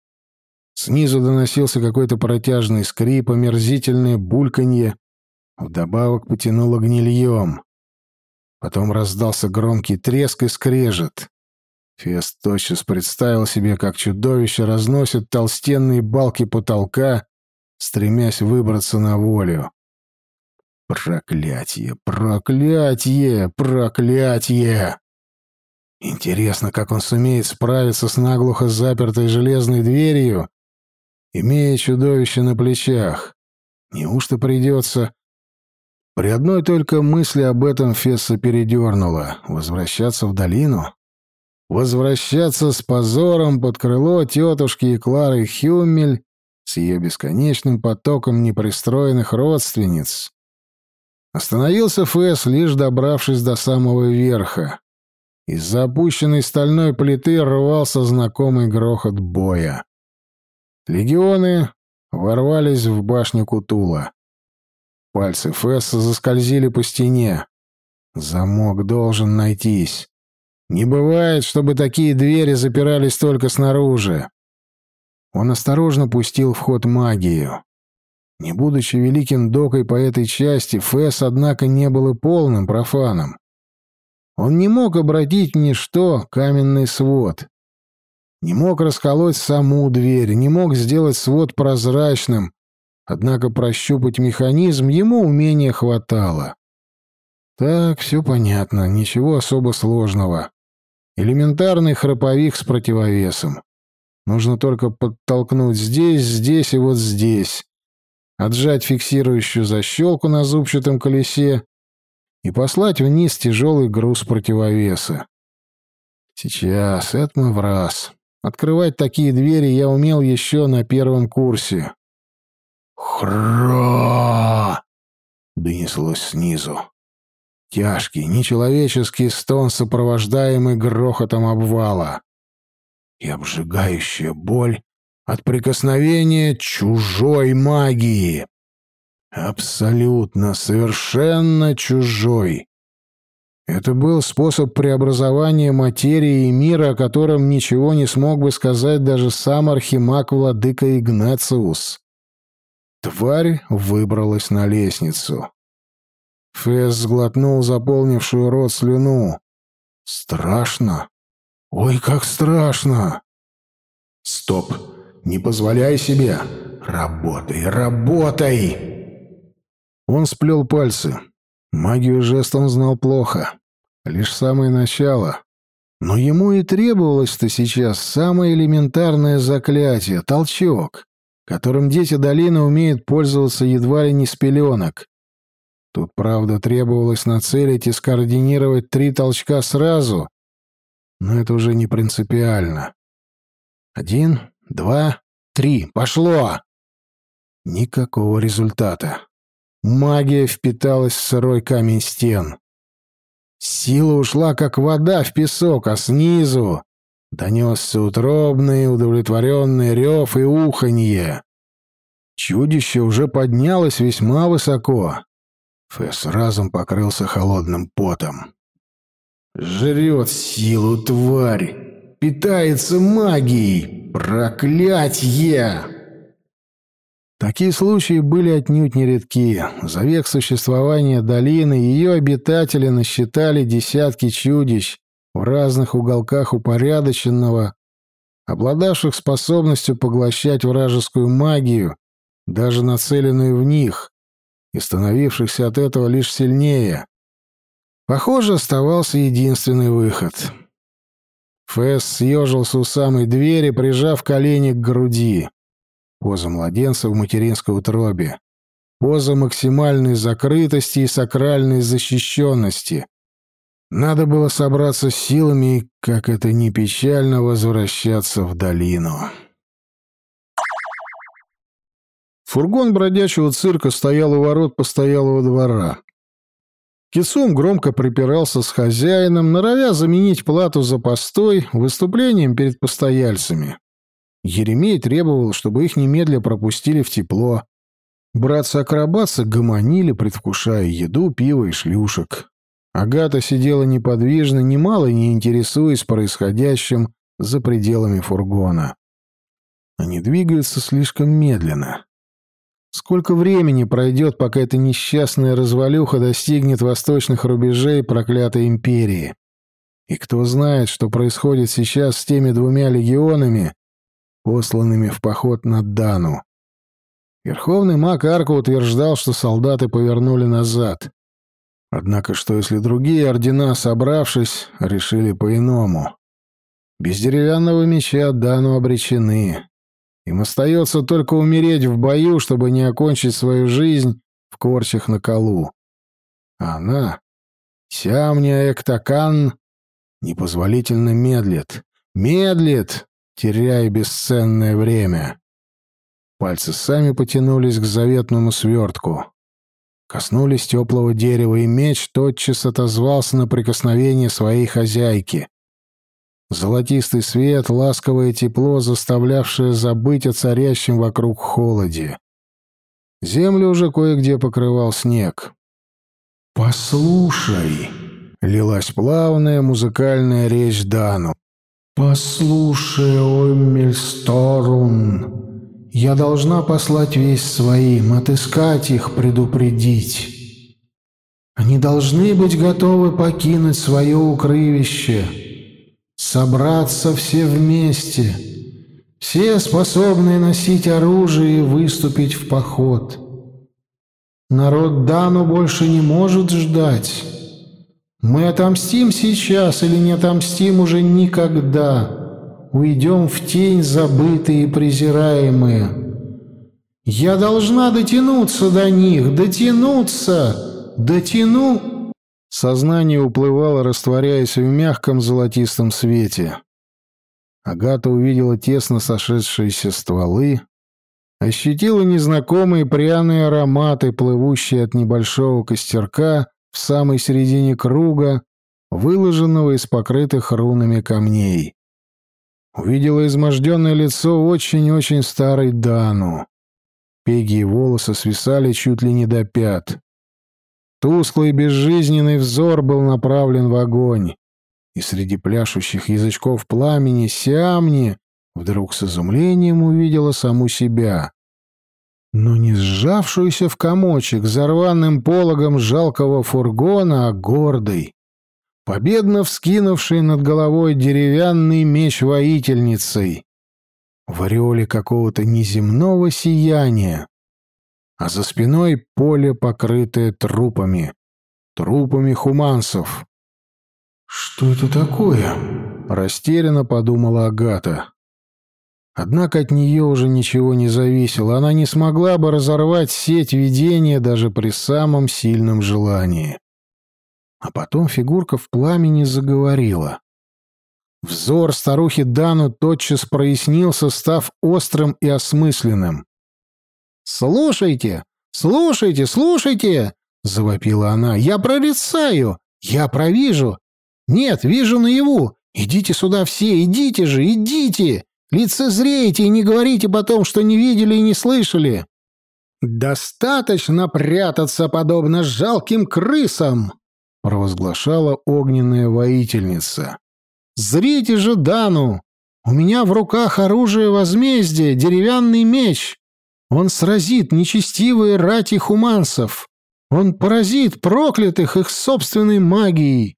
Снизу доносился какой-то протяжный скрип, омерзительное бульканье. Вдобавок потянуло гнильем. Потом раздался громкий треск и скрежет. Фест тотчас представил себе, как чудовище разносит толстенные балки потолка стремясь выбраться на волю. Проклятье, проклятье, проклятье! Интересно, как он сумеет справиться с наглухо запертой железной дверью, имея чудовище на плечах. Неужто придется... При одной только мысли об этом Фесса передернула. Возвращаться в долину? Возвращаться с позором под крыло тетушки и Клары Хюмель с ее бесконечным потоком непристроенных родственниц. Остановился Фэс, лишь добравшись до самого верха. Из-за опущенной стальной плиты рвался знакомый грохот боя. Легионы ворвались в башню Кутула. Пальцы Фесса заскользили по стене. Замок должен найтись. Не бывает, чтобы такие двери запирались только снаружи. Он осторожно пустил в ход магию. Не будучи великим докой по этой части, Фэс, однако, не был и полным профаном. Он не мог обратить в ничто каменный свод. Не мог расколоть саму дверь, не мог сделать свод прозрачным, однако прощупать механизм ему умения хватало. Так, все понятно, ничего особо сложного. Элементарный храповик с противовесом. Нужно только подтолкнуть здесь, здесь и вот здесь. Отжать фиксирующую защелку на зубчатом колесе и послать вниз тяжелый груз противовеса. Сейчас, это мы в раз. Открывать такие двери я умел еще на первом курсе. «Хра!» — донеслось снизу. Тяжкий, нечеловеческий стон, сопровождаемый грохотом обвала и обжигающая боль от прикосновения чужой магии. Абсолютно, совершенно чужой. Это был способ преобразования материи и мира, о котором ничего не смог бы сказать даже сам архимаг-владыка Игнациус. Тварь выбралась на лестницу. Фесс сглотнул заполнившую рот слюну. Страшно. Ой, как страшно! Стоп! Не позволяй себе! Работай, работай! Он сплел пальцы. Магию жест он знал плохо. Лишь самое начало. Но ему и требовалось-то сейчас самое элементарное заклятие — толчок, которым дети долины умеют пользоваться едва ли не с пеленок. Тут, правда, требовалось нацелить и скоординировать три толчка сразу, но это уже не принципиально. Один, два, три. Пошло! Никакого результата. Магия впиталась в сырой камень стен. Сила ушла, как вода в песок, а снизу донесся утробный, удовлетворенный рев и уханье. Чудище уже поднялось весьма высоко. Фесс разом покрылся холодным потом. «Жрет силу тварь! Питается магией! Проклятье!» Такие случаи были отнюдь нередки. За век существования долины ее обитатели насчитали десятки чудищ в разных уголках упорядоченного, обладавших способностью поглощать вражескую магию, даже нацеленную в них, и становившихся от этого лишь сильнее. Похоже, оставался единственный выход. Фэс съежился у самой двери, прижав колени к груди. Поза младенца в материнской утробе. Поза максимальной закрытости и сакральной защищенности. Надо было собраться с силами и, как это ни печально, возвращаться в долину. Фургон бродячего цирка стоял у ворот постоялого двора. Кицум громко припирался с хозяином, норовя заменить плату за постой выступлением перед постояльцами. Еремей требовал, чтобы их немедля пропустили в тепло. Братцы-акробатцы гомонили, предвкушая еду, пиво и шлюшек. Агата сидела неподвижно, немало не интересуясь происходящим за пределами фургона. Они двигаются слишком медленно. Сколько времени пройдет, пока эта несчастная развалюха достигнет восточных рубежей проклятой империи? И кто знает, что происходит сейчас с теми двумя легионами, посланными в поход на Дану. Верховный маг Арка утверждал, что солдаты повернули назад. Однако что если другие ордена, собравшись, решили по-иному? Без деревянного меча Дану обречены. Им остается только умереть в бою, чтобы не окончить свою жизнь в корчах на колу. А она, Сямня Эктакан, непозволительно медлит. Медлит, теряя бесценное время. Пальцы сами потянулись к заветному свертку. Коснулись теплого дерева, и меч тотчас отозвался на прикосновение своей хозяйки. Золотистый свет, ласковое тепло, заставлявшее забыть о царящем вокруг холоде. Землю уже кое-где покрывал снег. «Послушай!» — лилась плавная музыкальная речь Дану. «Послушай, Омельсторун, я должна послать весь своим, отыскать их, предупредить. Они должны быть готовы покинуть свое укрывище, собраться все вместе, все способные носить оружие и выступить в поход. Народ Дану больше не может ждать». Мы отомстим сейчас или не отомстим уже никогда. Уйдем в тень забытые и презираемые. Я должна дотянуться до них, дотянуться, дотяну...» Сознание уплывало, растворяясь в мягком золотистом свете. Агата увидела тесно сошедшиеся стволы, ощутила незнакомые пряные ароматы, плывущие от небольшого костерка, в самой середине круга, выложенного из покрытых рунами камней. Увидела изможденное лицо очень-очень старой Дану. Пеги и волосы свисали чуть ли не до пят. Тусклый безжизненный взор был направлен в огонь, и среди пляшущих язычков пламени Сиамни вдруг с изумлением увидела саму себя. Но не сжавшуюся в комочек за рваным пологом жалкого фургона, а гордый, победно вскинувший над головой деревянный меч воительницей, в ореоле какого-то неземного сияния, а за спиной поле, покрытое трупами, трупами хуманцев. «Что это такое?» — растерянно подумала Агата. Однако от нее уже ничего не зависело, она не смогла бы разорвать сеть видения даже при самом сильном желании. А потом фигурка в пламени заговорила. Взор старухи Дану тотчас прояснился, став острым и осмысленным. «Слушайте, слушайте, слушайте!» — завопила она. «Я прорицаю! Я провижу. Нет, вижу наяву. Идите сюда все, идите же, идите. Лицезрейте и не говорите потом, что не видели и не слышали. Достаточно прятаться, подобно жалким крысам, провозглашала огненная воительница. Зрите же Дану. У меня в руках оружие возмездия, деревянный меч. Он сразит нечестивые рати хуманцев. Он поразит проклятых их собственной магией.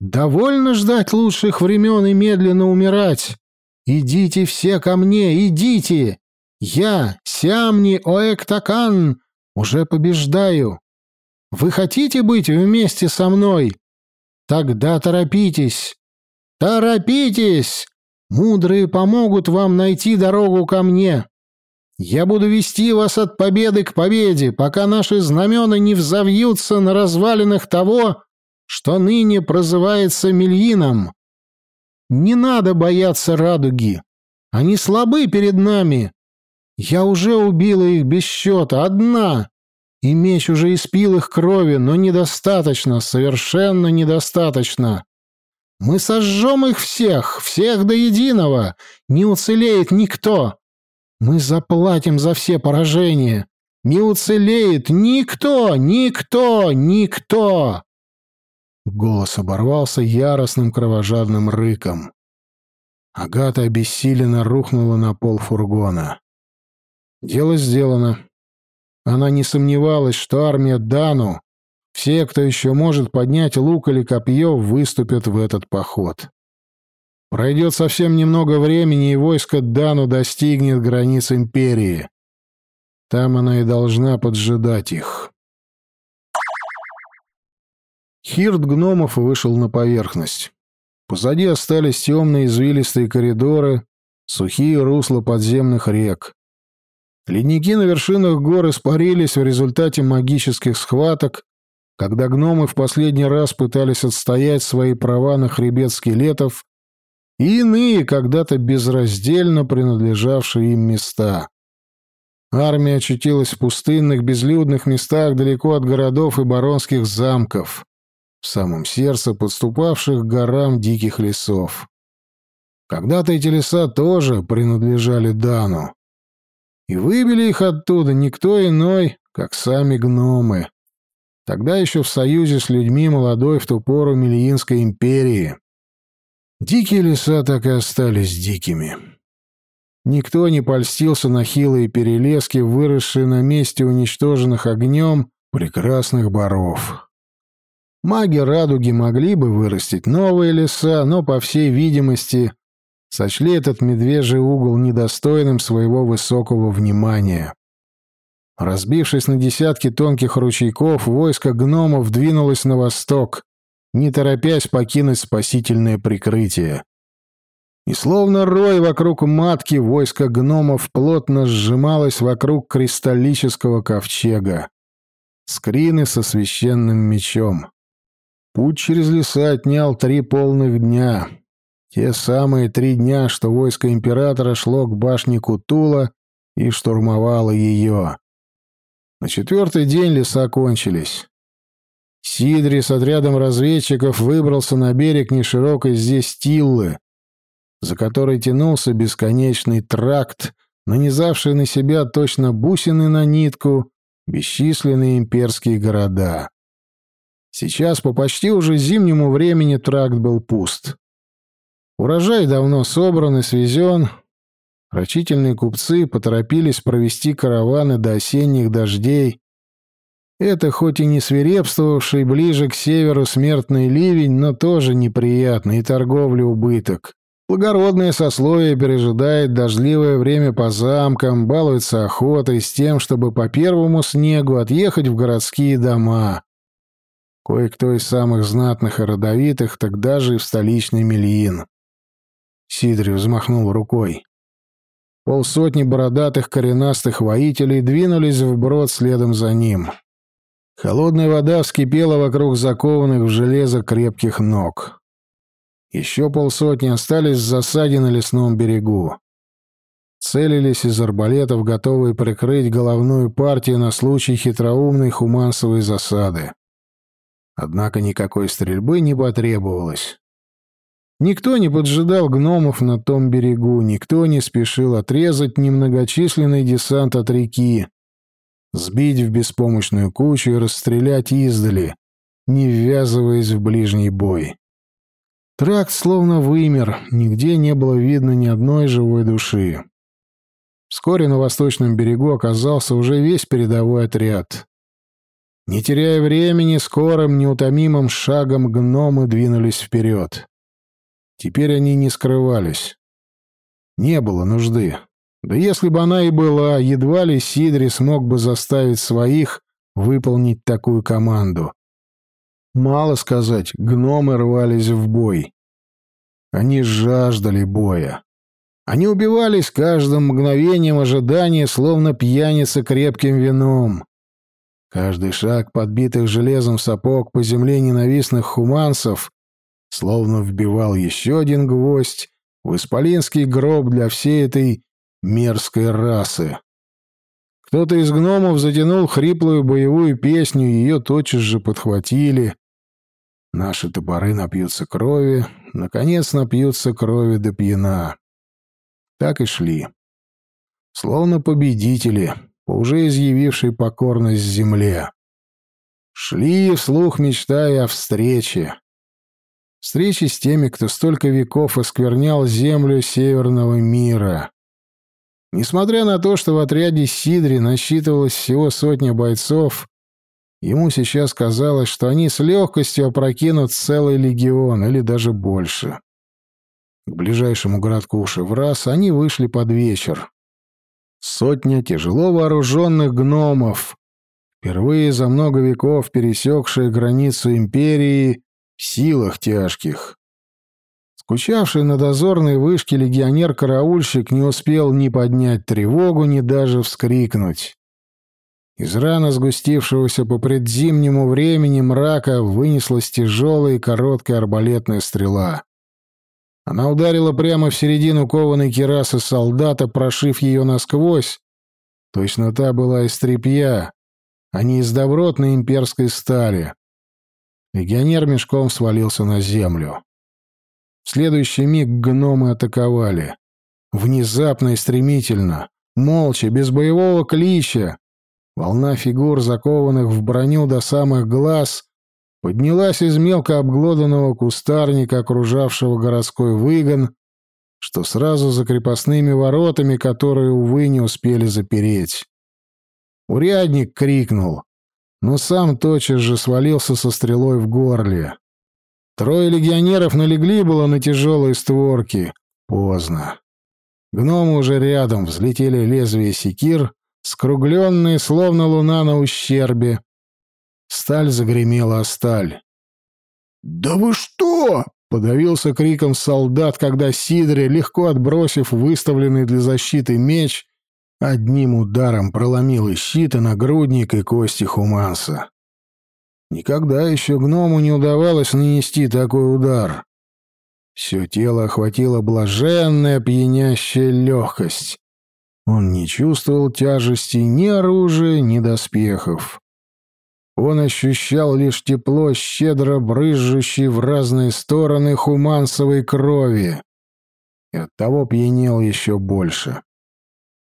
Довольно ждать лучших времен и медленно умирать. Идите все ко мне, идите! Я, Сямни Оэктакан, уже побеждаю. Вы хотите быть вместе со мной? Тогда торопитесь. Торопитесь! Мудрые помогут вам найти дорогу ко мне. Я буду вести вас от победы к победе, пока наши знамена не взовьются на развалинах того, что ныне прозывается Мельином. Не надо бояться радуги. Они слабы перед нами. Я уже убила их без счета, одна. И меч уже испил их крови, но недостаточно, совершенно недостаточно. Мы сожжем их всех, всех до единого. Не уцелеет никто. Мы заплатим за все поражения. Не уцелеет никто, никто, никто. Голос оборвался яростным кровожадным рыком. Агата обессиленно рухнула на пол фургона. Дело сделано. Она не сомневалась, что армия Дану, все, кто еще может поднять лук или копье, выступят в этот поход. Пройдет совсем немного времени, и войско Дану достигнет границ империи. Там она и должна поджидать их. Хирт гномов вышел на поверхность. Позади остались темные извилистые коридоры, сухие русла подземных рек. Ледники на вершинах гор испарились в результате магических схваток, когда гномы в последний раз пытались отстоять свои права на хребет скелетов и иные, когда-то безраздельно принадлежавшие им места. Армия очутилась в пустынных, безлюдных местах далеко от городов и баронских замков в самом сердце подступавших к горам диких лесов. Когда-то эти леса тоже принадлежали Дану. И выбили их оттуда никто иной, как сами гномы. Тогда еще в союзе с людьми молодой в ту пору Мельинской империи. Дикие леса так и остались дикими. Никто не польстился на хилые перелески, выросшие на месте уничтоженных огнем прекрасных боров. Маги радуги могли бы вырастить новые леса, но, по всей видимости, сочли этот медвежий угол недостойным своего высокого внимания. Разбившись на десятки тонких ручейков, войско гномов двинулось на восток, не торопясь покинуть спасительное прикрытие. И словно рой вокруг матки, войско гномов плотно сжималось вокруг кристаллического ковчега. Скрины со священным мечом. Путь через леса отнял три полных дня. Те самые три дня, что войско императора шло к башне Кутула и штурмовало ее. На четвертый день леса кончились. Сидри с отрядом разведчиков выбрался на берег неширокой здесь Тиллы, за которой тянулся бесконечный тракт, нанизавший на себя точно бусины на нитку бесчисленные имперские города. Сейчас по почти уже зимнему времени тракт был пуст. Урожай давно собран и свезен. Рачительные купцы поторопились провести караваны до осенних дождей. Это хоть и не свирепствовавший ближе к северу смертный ливень, но тоже неприятный и торговля убыток. Благородное сословие пережидает дождливое время по замкам, балуется охотой с тем, чтобы по первому снегу отъехать в городские дома. Кое-кто из самых знатных и родовитых, так даже и в столичный Мельин. Сидри взмахнул рукой. Полсотни бородатых коренастых воителей двинулись вброд следом за ним. Холодная вода вскипела вокруг закованных в железо крепких ног. Еще полсотни остались в засаде на лесном берегу. Целились из арбалетов, готовые прикрыть головную партию на случай хитроумной хумансовой засады. Однако никакой стрельбы не потребовалось. Никто не поджидал гномов на том берегу, никто не спешил отрезать немногочисленный десант от реки, сбить в беспомощную кучу и расстрелять издали, не ввязываясь в ближний бой. Тракт словно вымер, нигде не было видно ни одной живой души. Вскоре на восточном берегу оказался уже весь передовой отряд. Не теряя времени, скорым, неутомимым шагом гномы двинулись вперед. Теперь они не скрывались. Не было нужды. Да если бы она и была, едва ли Сидри смог бы заставить своих выполнить такую команду. Мало сказать, гномы рвались в бой. Они жаждали боя. Они убивались каждым мгновением ожидания, словно пьяница крепким вином. Каждый шаг подбитых железом сапог по земле ненавистных хуманцев словно вбивал еще один гвоздь в исполинский гроб для всей этой мерзкой расы. Кто-то из гномов затянул хриплую боевую песню, ее тотчас же подхватили. Наши топоры напьются крови, наконец напьются крови до пьяна. Так и шли. Словно победители, по уже изъявившей покорность земле. Шли, вслух мечтая о встрече. Встречи с теми, кто столько веков осквернял землю северного мира. Несмотря на то, что в отряде Сидри насчитывалось всего сотня бойцов, ему сейчас казалось, что они с легкостью опрокинут целый легион или даже больше. К ближайшему городку Шеврас они вышли под вечер. Сотня тяжело вооруженных гномов, впервые за много веков пересекшие границу империи в силах тяжких. Скучавший на дозорной вышке легионер-караульщик не успел ни поднять тревогу, ни даже вскрикнуть. Из рана сгустившегося по предзимнему времени мрака вынеслась тяжелая и короткая арбалетная стрела. Она ударила прямо в середину кованой керасы солдата, прошив ее насквозь. Точно та была из тряпья, а не из добротной имперской стали. Легионер мешком свалился на землю. В следующий миг гномы атаковали. Внезапно и стремительно, молча, без боевого клича. Волна фигур, закованных в броню до самых глаз, поднялась из мелко обглоданного кустарника, окружавшего городской выгон, что сразу за крепостными воротами, которые, увы, не успели запереть. Урядник крикнул но сам тотчас же свалился со стрелой в горле. Трое легионеров налегли было на тяжелые створки. Поздно. Гномы уже рядом взлетели лезвия секир, скругленные, словно луна на ущербе. Сталь загремела о сталь. «Да вы что?» — подавился криком солдат, когда Сидре, легко отбросив выставленный для защиты меч, Одним ударом проломил и щит, и нагрудник, и кости Хуманса. Никогда еще гному не удавалось нанести такой удар. Все тело охватила блаженная пьянящая легкость. Он не чувствовал тяжести ни оружия, ни доспехов. Он ощущал лишь тепло, щедро брызжущей в разные стороны хумансовой крови. И оттого пьянел еще больше.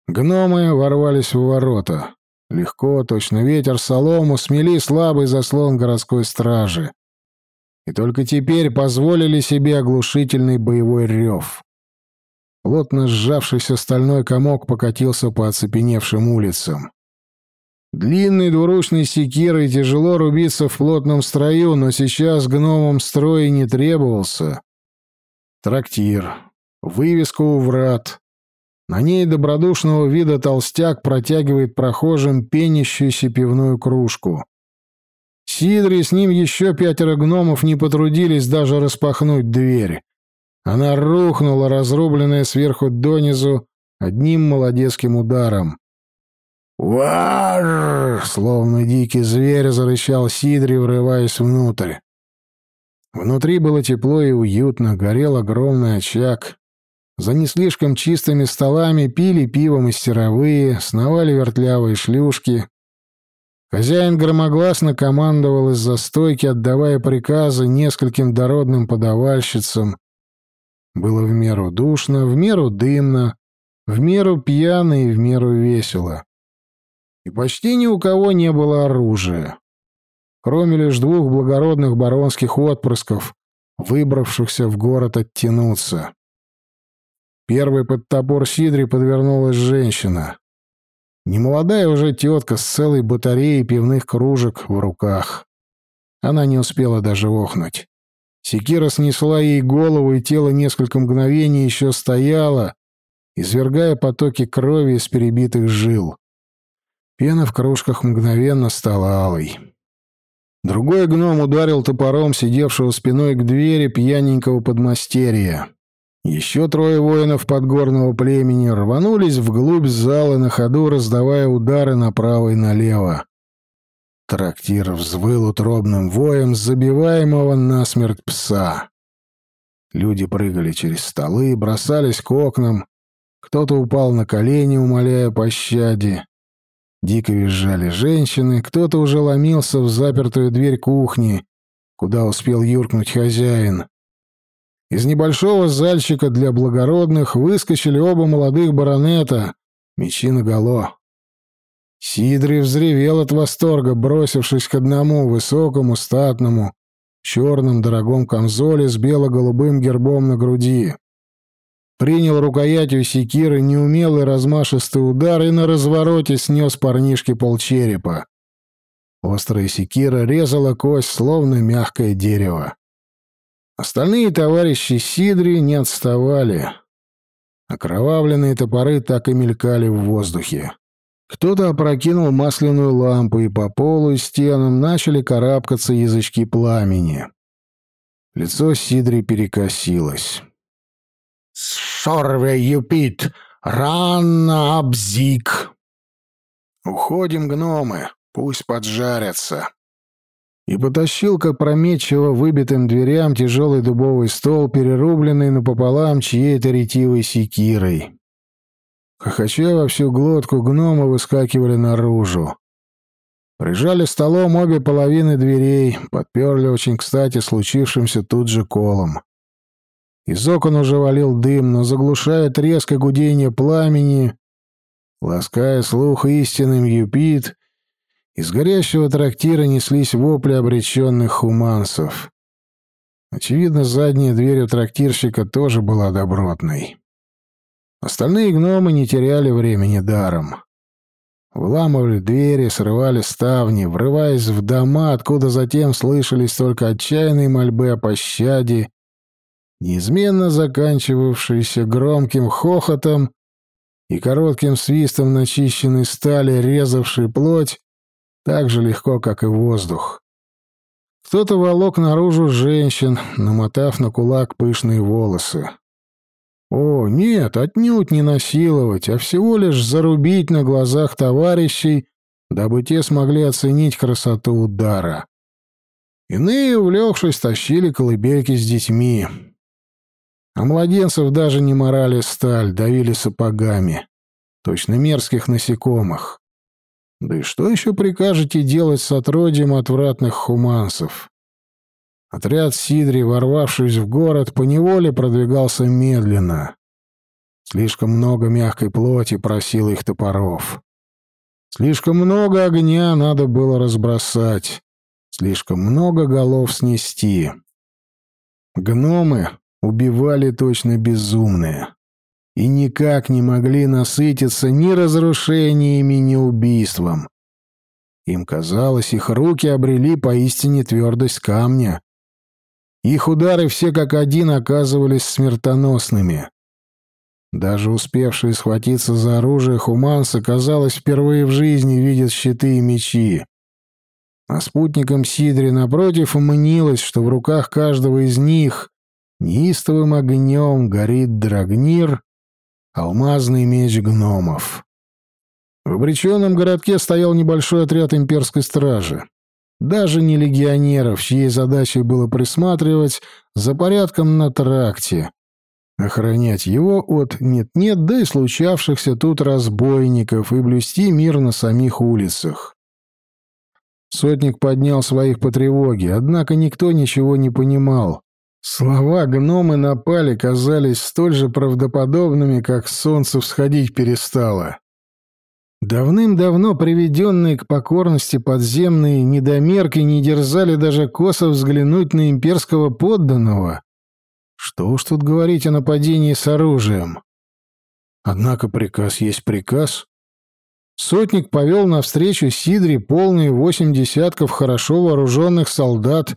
Гномы ворвались в ворота. Легко, точно ветер солому, смели слабый заслон городской стражи. И только теперь позволили себе оглушительный боевой рев. Плотно сжавшийся стальной комок покатился по оцепеневшим улицам. Длинный двуручный секирой тяжело рубиться в плотном строю, но сейчас гномам строй не требовался. Трактир, вывеска у врат, на ней добродушного вида толстяк протягивает прохожим пенящуюся пивную кружку. Сидри с ним еще пятеро гномов не потрудились даже распахнуть дверь. Она рухнула, разрубленная сверху донизу, одним молодецким ударом. «Вар!» — словно дикий зверь зарычал Сидри, врываясь внутрь. Внутри было тепло и уютно, горел огромный очаг. За не слишком чистыми столами пили пиво мастеровые, сновали вертлявые шлюшки. Хозяин громогласно командовал из-за стойки, отдавая приказы нескольким дородным подавальщицам. Было в меру душно, в меру дымно, в меру пьяно и в меру весело. И почти ни у кого не было оружия. Кроме лишь двух благородных баронских отпрысков, выбравшихся в город оттянуться. Первой под топор Сидри подвернулась женщина. Немолодая уже тетка с целой батареей пивных кружек в руках. Она не успела даже охнуть. Секира снесла ей голову, и тело несколько мгновений еще стояло, извергая потоки крови из перебитых жил. Пена в кружках мгновенно стала алой. Другой гном ударил топором сидевшего спиной к двери пьяненького подмастерья. Еще трое воинов подгорного племени рванулись вглубь зала на ходу, раздавая удары направо и налево. Трактир взвыл утробным воем забиваемого насмерть пса. Люди прыгали через столы, бросались к окнам. Кто-то упал на колени, умоляя пощаде. Дико визжали женщины, кто-то уже ломился в запертую дверь кухни, куда успел юркнуть хозяин. Из небольшого зальчика для благородных выскочили оба молодых баронета, мечи наголо. Сидри взревел от восторга, бросившись к одному высокому, статному, черном дорогом камзоле с бело-голубым гербом на груди. Принял рукоятью секиры неумелый размашистый удар и на развороте снес парнишке полчерепа. Острая секира резала кость, словно мягкое дерево. Остальные товарищи Сидри не отставали. Окровавленные топоры так и мелькали в воздухе. Кто-то опрокинул масляную лампу, и по полу и стенам начали карабкаться язычки пламени. Лицо Сидри перекосилось. «Сорве, Юпит! Рано обзик!» «Уходим, гномы, пусть поджарятся!» И потащил к опрометчиво выбитым дверям тяжелый дубовый стол, перерубленный напополам чьей-то ретивой секирой. Хохоча во всю глотку гномы выскакивали наружу. Прижали столом обе половины дверей, подперли очень кстати случившимся тут же колом. Из окон уже валил дым, но заглушая треск и гудение пламени, лаская слух истинным Юпит, из горящего трактира неслись вопли обреченных хуманцев. Очевидно, задняя дверь у трактирщика тоже была добротной. Остальные гномы не теряли времени даром. Вламывали двери, срывали ставни, врываясь в дома, откуда затем слышались только отчаянные мольбы о пощаде, неизменно заканчивавшиеся громким хохотом и коротким свистом начищенной стали, резавшей плоть, так же легко, как и воздух. Кто-то волок наружу женщин, намотав на кулак пышные волосы. О, нет, отнюдь не насиловать, а всего лишь зарубить на глазах товарищей, дабы те смогли оценить красоту удара. Иные, увлекшись, тащили колыбельки с детьми. А младенцев даже не морали сталь, давили сапогами. Точно мерзких насекомых. Да и что еще прикажете делать с отродьем отвратных хуманцев? Отряд Сидри, ворвавшись в город, поневоле продвигался медленно. Слишком много мягкой плоти просило их топоров. Слишком много огня надо было разбросать. Слишком много голов снести. Гномы убивали точно безумные и никак не могли насытиться ни разрушениями, ни убийством. Им казалось, их руки обрели поистине твердость камня. Их удары все как один оказывались смертоносными. Даже успевшие схватиться за оружие хуманцы, казалось, впервые в жизни видят щиты и мечи. А спутникам Сидри, напротив, мнилось, что в руках каждого из них неистовым огнем горит драгнир, Алмазный меч гномов. В обреченном городке стоял небольшой отряд имперской стражи. Даже не легионеров, чьей задачей было присматривать за порядком на тракте, охранять его от нет-нет, да и случавшихся тут разбойников и блюсти мир на самих улицах. Сотник поднял своих по тревоге, однако никто ничего не понимал. Слова гномы напали казались столь же правдоподобными, как солнце всходить перестало. Давным-давно приведенные к покорности подземные недомерки не дерзали даже косо взглянуть на имперского подданного. Что уж тут говорить о нападении с оружием. Однако приказ есть приказ. Сотник повел навстречу Сидре полные восемь десятков хорошо вооруженных солдат.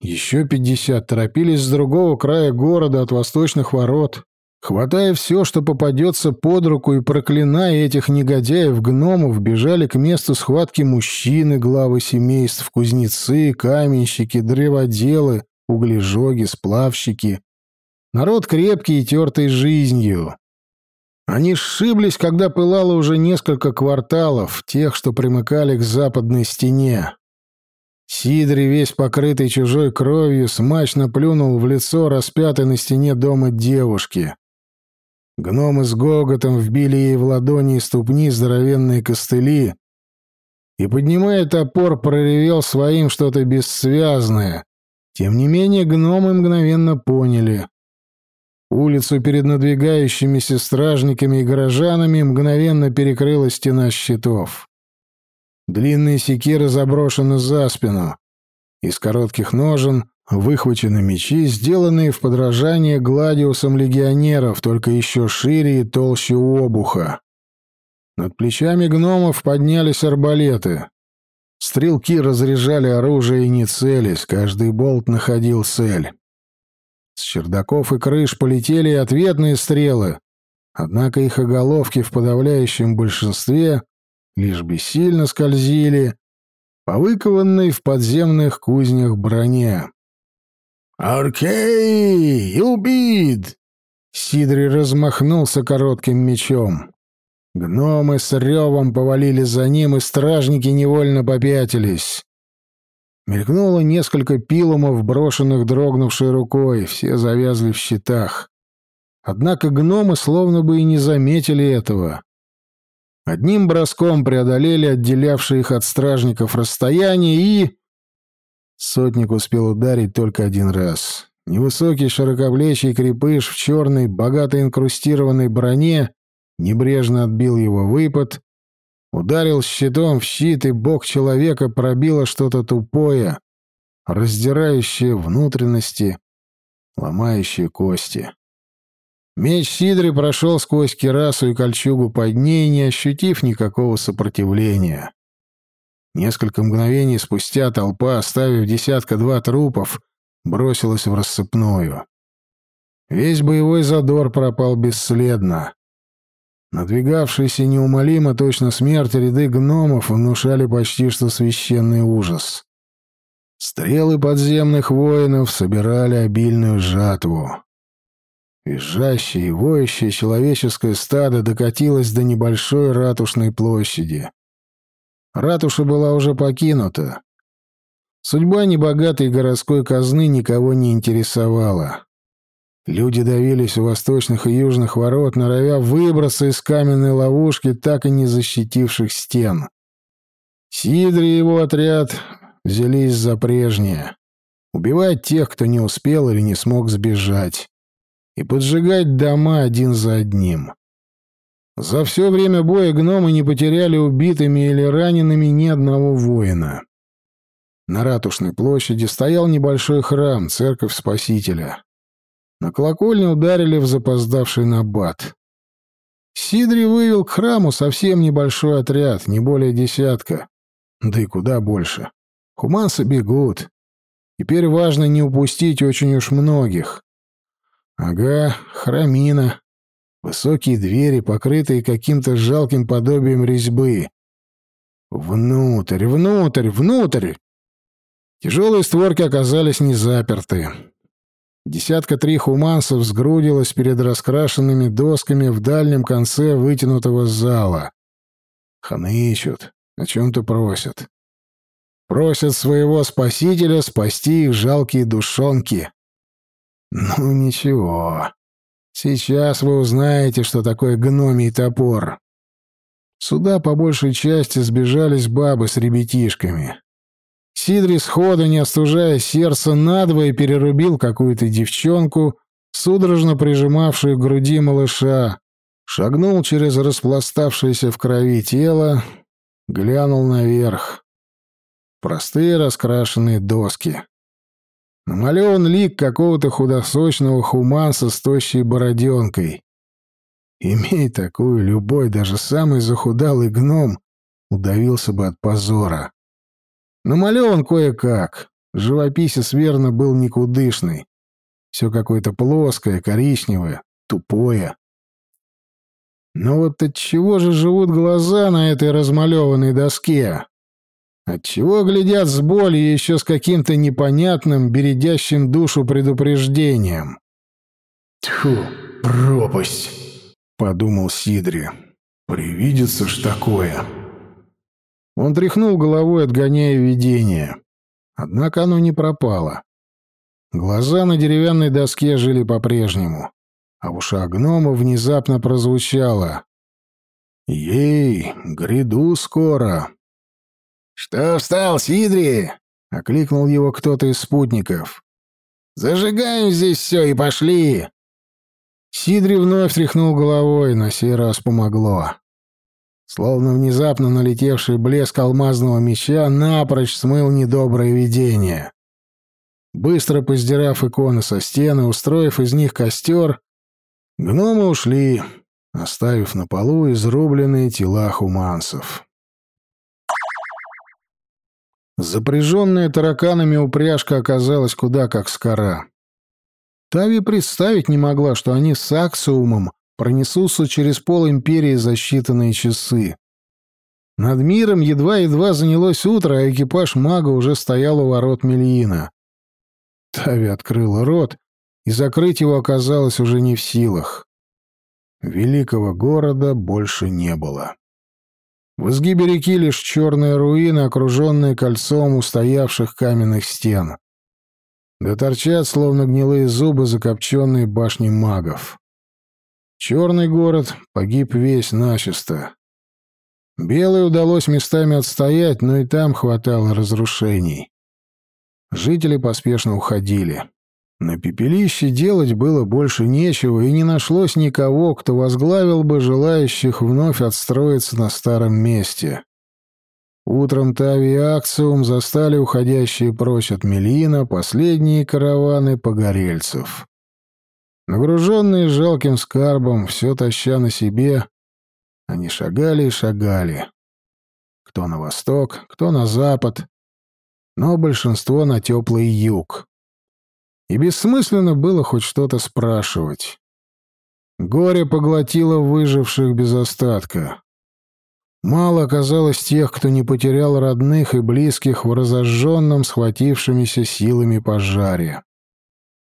Еще пятьдесят торопились с другого края города от восточных ворот, хватая все, что попадется под руку и проклиная этих негодяев-гномов, бежали к месту схватки мужчины, главы семейств, кузнецы, каменщики, древоделы, углежоги, сплавщики. Народ крепкий и тертый жизнью. Они сшиблись, когда пылало уже несколько кварталов, тех, что примыкали к западной стене. Сидри, весь покрытый чужой кровью, смачно плюнул в лицо распятой на стене дома девушки. Гномы с гоготом вбили ей в ладони и ступни здоровенные костыли, и, поднимая топор, проревел своим что-то бессвязное. Тем не менее, гномы мгновенно поняли. Улицу перед надвигающимися стражниками и горожанами мгновенно перекрыла стена щитов. Длинные секиры заброшены за спину. Из коротких ножен выхвачены мечи, сделанные в подражание гладиусам легионеров, только еще шире и толще обуха. Над плечами гномов поднялись арбалеты. Стрелки разряжали оружие и не целясь, каждый болт находил цель. С чердаков и крыш полетели ответные стрелы, однако их оголовки в подавляющем большинстве лишь бессильно скользили по выкованной в подземных кузнях броне. «Аркей! Убит!» Сидри размахнулся коротким мечом. Гномы с ревом повалили за ним, и стражники невольно попятились. Мелькнуло несколько пилумов, брошенных дрогнувшей рукой, все завязли в щитах. Однако гномы словно бы и не заметили этого. Одним броском преодолели отделявшие их от стражников расстояние и... Сотник успел ударить только один раз. Невысокий широкоплечий крепыш в черной, богато инкрустированной броне небрежно отбил его выпад, Ударил щитом в щит, и бок человека пробило что-то тупое, раздирающее внутренности, ломающее кости. Меч Сидры прошел сквозь кирасу и кольчугу под ней, не ощутив никакого сопротивления. Несколько мгновений спустя толпа, оставив десятка-два трупов, бросилась в рассыпную. Весь боевой задор пропал бесследно. Надвигавшиеся неумолимо точно смерть ряды гномов внушали почти что священный ужас. Стрелы подземных воинов собирали обильную жатву. Визжащее и воющее человеческое стадо докатилось до небольшой ратушной площади. Ратуша была уже покинута. Судьба небогатой городской казны никого не интересовала. Люди давились у восточных и южных ворот, норовя выбраться из каменной ловушки, так и не защитивших стен. Сидри и его отряд взялись за прежнее. Убивать тех, кто не успел или не смог сбежать. И поджигать дома один за одним. За все время боя гномы не потеряли убитыми или ранеными ни одного воина. На Ратушной площади стоял небольшой храм, церковь Спасителя. На колокольне ударили в запоздавший набат. Сидри вывел к храму совсем небольшой отряд, не более десятка. Да и куда больше. Хуманцы бегут. Теперь важно не упустить очень уж многих. Ага, храмина. Высокие двери, покрытые каким-то жалким подобием резьбы. Внутрь, внутрь, внутрь! Тяжелые створки оказались не заперты. Десятка три хуманцев сгрудилась перед раскрашенными досками в дальнем конце вытянутого зала. Хнычут, о чем-то просят. Просят своего спасителя спасти их жалкие душонки. Ну ничего. Сейчас вы узнаете, что такое гномий топор. Сюда по большей части сбежались бабы с ребятишками. Сидри сходу, не остужая сердце, надвое перерубил какую-то девчонку, судорожно прижимавшую к груди малыша, шагнул через распластавшееся в крови тело, глянул наверх. Простые раскрашенные доски. Намалеван лик какого-то худосочного хуманса с тощей бороденкой. Имей такую, любой, даже самый захудалый гном удавился бы от позора. Намалеван кое-как. Живописец верно был никудышный. Все какое-то плоское, коричневое, тупое. Но вот от чего же живут глаза на этой размалеванной доске? Отчего глядят с болью еще с каким-то непонятным, бередящим душу предупреждением? «Тьфу, пропасть!» — подумал Сидри. «Привидится ж такое!» Он тряхнул головой, отгоняя видение. Однако оно не пропало. Глаза на деревянной доске жили по-прежнему, а в ушах гнома внезапно прозвучало. «Ей, гряду скоро!» «Что встал, Сидри?» — окликнул его кто-то из спутников. «Зажигаем здесь все и пошли!» Сидри вновь тряхнул головой, на сей раз помогло. Словно внезапно налетевший блеск алмазного меча напрочь смыл недоброе видение. Быстро поздирав иконы со стены, устроив из них костер, гномы ушли, оставив на полу изрубленные тела хуманцев. Запряженная тараканами упряжка оказалась куда как скора. Тави представить не могла, что они с Аксиумом пронесутся через пол империи за считанные часы. Над миром едва-едва занялось утро, а экипаж мага уже стоял у ворот Мельина. Тави открыла рот, и закрыть его оказалось уже не в силах. Великого города больше не было. В изгибе реки лишь черные руины, окруженные кольцом устоявших каменных стен. Да торчат, словно гнилые зубы, закопченные башни магов. Черный город погиб весь начисто. Белый удалось местами отстоять, но и там хватало разрушений. Жители поспешно уходили. На пепелище делать было больше нечего, и не нашлось никого, кто возглавил бы желающих вновь отстроиться на старом месте. Утром Тави и Акциум застали уходящие прочь от Мелина последние караваны погорельцев. Нагруженные жалким скарбом, все таща на себе, они шагали и шагали. Кто на восток, кто на запад, но большинство на теплый юг. И бессмысленно было хоть что-то спрашивать. Горе поглотило выживших без остатка. Мало оказалось тех, кто не потерял родных и близких в разожженном, схватившимися силами пожаре.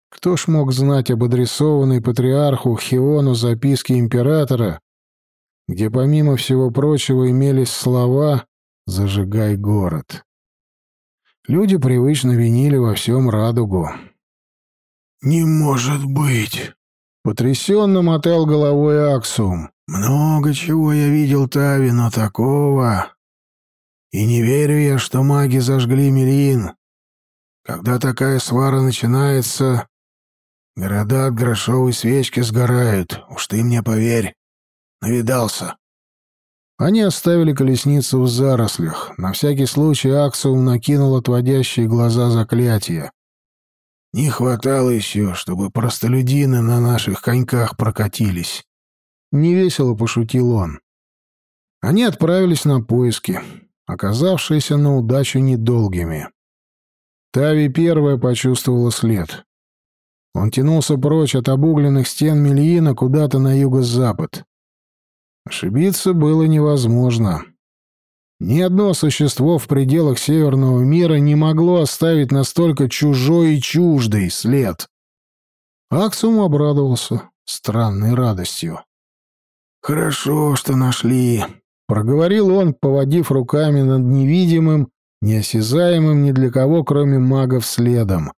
Кто ж мог знать об адресованной патриарху Хиону записке императора, где, помимо всего прочего, имелись слова «Зажигай город». Люди привычно винили во всем радугу. «Не может быть!» — потрясенно мотал головой Аксум. «Много чего я видел, Тави, но такого...» «И не верю я, что маги зажгли Мелин. Когда такая свара начинается, Города от грошовой свечки сгорают, уж ты мне поверь. Навидался. Они оставили колесницу в зарослях. На всякий случай Аксум накинул отводящие глаза заклятия. Не хватало еще, чтобы простолюдины на наших коньках прокатились. Невесело пошутил он. Они отправились на поиски, оказавшиеся на удачу недолгими. Тави первая почувствовала след. Он тянулся прочь от обугленных стен Мельина куда-то на юго-запад. Ошибиться было невозможно. Ни одно существо в пределах Северного мира не могло оставить настолько чужой и чуждый след. Аксум обрадовался странной радостью. «Хорошо, что нашли», — проговорил он, поводив руками над невидимым, неосязаемым ни для кого, кроме магов, следом.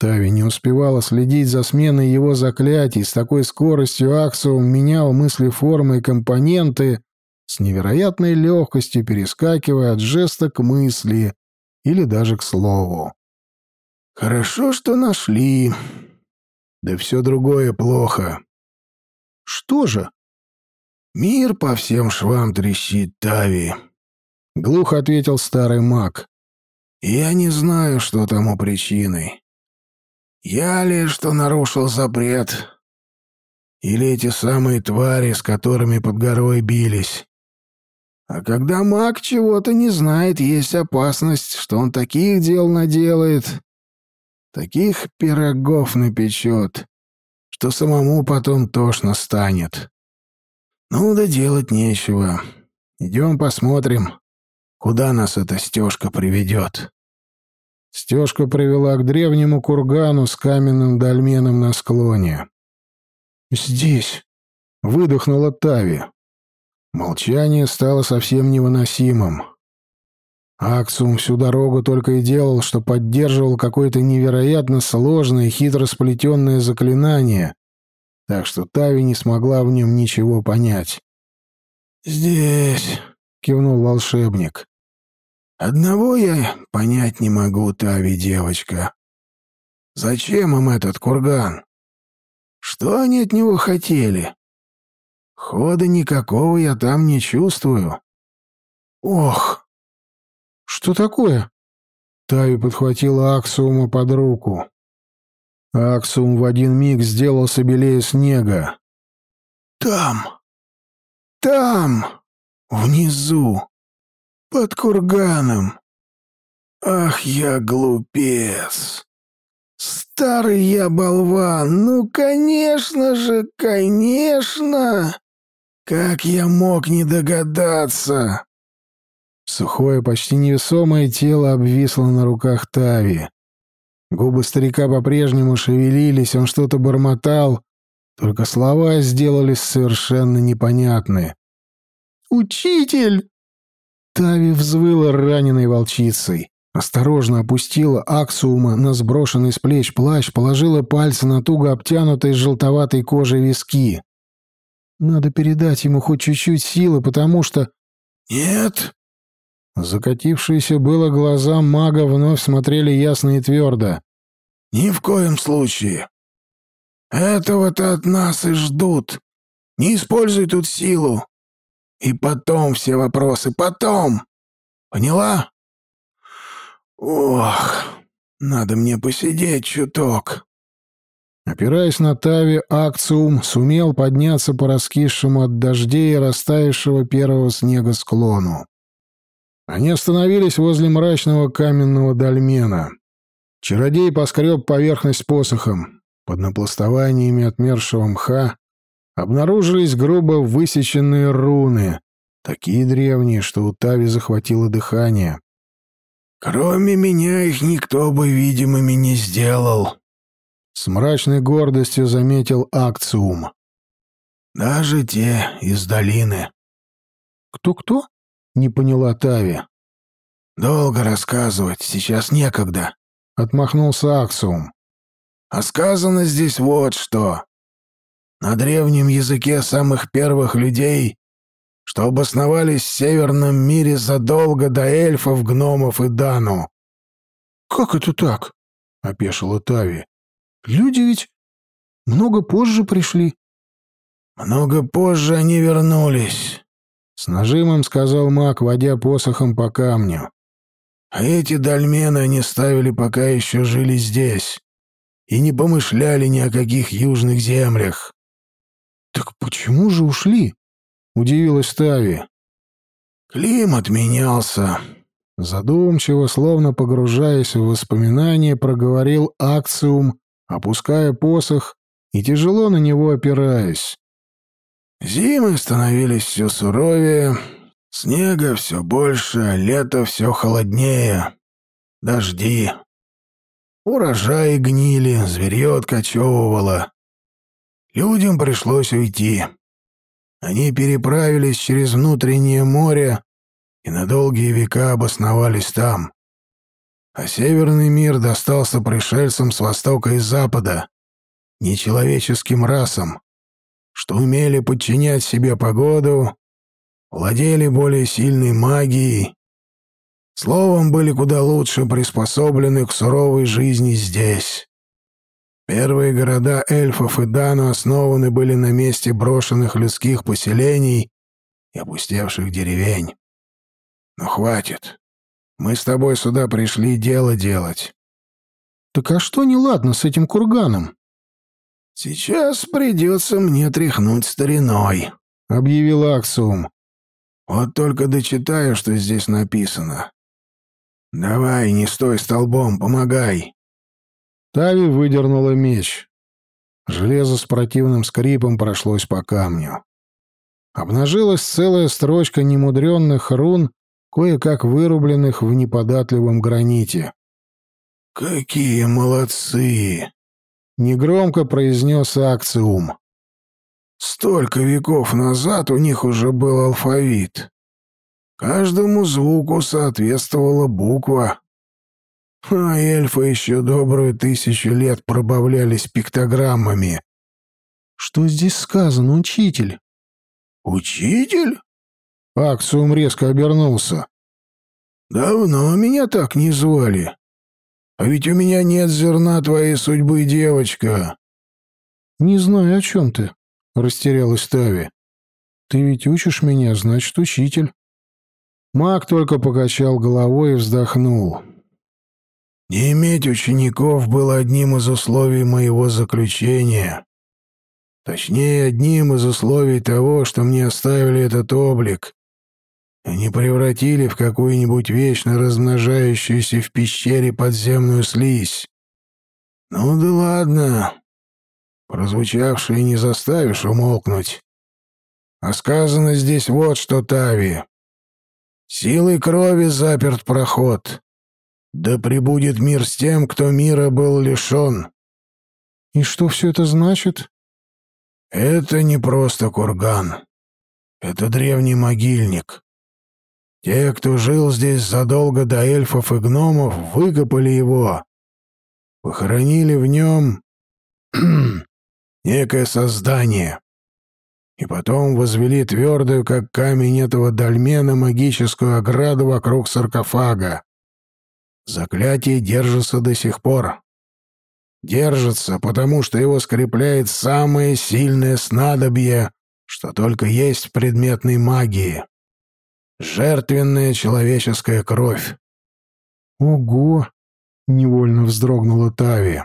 Тави не успевала следить за сменой его заклятий, с такой скоростью Аксиум менял мысли формы и компоненты, с невероятной легкостью перескакивая от жеста к мысли или даже к слову. «Хорошо, что нашли. Да все другое плохо». «Что же?» «Мир по всем швам трещит, Тави», — глухо ответил старый маг. «Я не знаю, что тому причиной. Я ли, что нарушил запрет? Или эти самые твари, с которыми под горой бились? А когда маг чего-то не знает, есть опасность, что он таких дел наделает, таких пирогов напечет, что самому потом тошно станет. Ну да делать нечего. Идем посмотрим, куда нас эта стежка приведет. Стежка привела к древнему кургану с каменным дольменом на склоне. «Здесь!» — выдохнула Тави. Молчание стало совсем невыносимым. Аксум всю дорогу только и делал, что поддерживал какое-то невероятно сложное хитро сплетенное заклинание, так что Тави не смогла в нем ничего понять. «Здесь», — кивнул волшебник. «Одного я понять не могу, Тави, девочка. Зачем им этот курган? Что они от него хотели? Хода никакого я там не чувствую. Ох! Что такое? Тави подхватила Аксума под руку. Аксум в один миг сделался белее снега. Там! Там! Внизу! Под курганом! Ах, я глупец! Старый я болван! Ну, конечно же, конечно! Как я мог не догадаться? Сухое, почти невесомое тело обвисло на руках Тави. Губы старика по-прежнему шевелились, он что-то бормотал, только слова сделались совершенно непонятны. «Учитель!» Тави взвыла раненой волчицей. Осторожно опустила Аксуума на сброшенный с плеч плащ, положила пальцы на туго обтянутые желтоватой кожей виски. Надо передать ему хоть чуть-чуть силы, потому что... «Нет!» Закатившиеся было глаза мага вновь смотрели ясно и твердо. «Ни в коем случае. Этого-то от нас и ждут. Не используй тут силу. И потом все вопросы, потом. Поняла? Ох, надо мне посидеть чуток». Опираясь на Тави, Акциум сумел подняться по раскисшему от дождей и растаявшего первого снега склону. Они остановились возле мрачного каменного дольмена. Чародей поскреб поверхность посохом. Под напластованиями отмершего мха обнаружились грубо высеченные руны, такие древние, что у Тави захватило дыхание. «Кроме меня их никто бы видимыми не сделал», с мрачной гордостью заметил Акциум. «Даже те из долины». «Кто-кто?» — не поняла Тави. «Долго рассказывать, сейчас некогда», — отмахнулся Акциум. «А сказано здесь вот что. На древнем языке самых первых людей, что обосновались в северном мире задолго до эльфов, гномов и Дану». «Как это так?» — опешила Тави. Люди ведь много позже пришли. Много позже они вернулись, с нажимом сказал маг, водя посохом по камню. А эти дольмены они ставили, пока еще жили здесь, и не помышляли ни о каких южных землях. Так почему же ушли? удивилась Тави. Климат менялся. Задумчиво, словно погружаясь в воспоминания, проговорил Акциум, опуская посох и тяжело на него опираясь. Зимы становились все суровее, снега все больше, а лето все холоднее. Дожди. Урожаи гнили, зверье откачевывало. Людям пришлось уйти. Они переправились через внутреннее море и на долгие века обосновались там а северный мир достался пришельцам с востока и запада, нечеловеческим расам, что умели подчинять себе погоду, владели более сильной магией. Словом, были куда лучше приспособлены к суровой жизни здесь. Первые города эльфов и Дану основаны были на месте брошенных людских поселений и опустевших деревень. Но хватит. Мы с тобой сюда пришли дело делать. Так а что неладно с этим курганом? Сейчас придется мне тряхнуть стариной, объявил Аксум. Вот только дочитаю, что здесь написано. Давай, не стой столбом, помогай. Тави выдернула меч. Железо с противным скрипом прошлось по камню. Обнажилась целая строчка немудренных рун, кое-как вырубленных в неподатливом граните. «Какие молодцы!» — негромко произнес Акциум. «Столько веков назад у них уже был алфавит. Каждому звуку соответствовала буква. А эльфы еще добрую тысячу лет пробавлялись пиктограммами». «Что здесь сказано, учитель?» «Учитель?» Акциум резко обернулся. «Давно меня так не звали. А ведь у меня нет зерна твоей судьбы, девочка. Не знаю, о чем ты, растерялась Тави. Ты ведь учишь меня, значит, учитель. Маг только покачал головой и вздохнул. Не иметь учеников было одним из условий моего заключения. Точнее, одним из условий того, что мне оставили этот облик, они превратили в какую-нибудь вечно размножающуюся в пещере подземную слизь. Ну да ладно. Прозвучавшее не заставишь умолкнуть. А сказано здесь вот что, Тави. Силой крови заперт проход. Да пребудет мир с тем, кто мира был лишен. И что все это значит? Это не просто курган. Это древний могильник. Те, кто жил здесь задолго до эльфов и гномов, выкопали его. Похоронили в нем некое создание. И потом возвели твердую, как камень этого дольмена, магическую ограду вокруг саркофага. Заклятие держится до сих пор. Держится, потому что его скрепляет самое сильное снадобье, что только есть в предметной магии. Жертвенная человеческая кровь. Ого! Невольно вздрогнула Тави.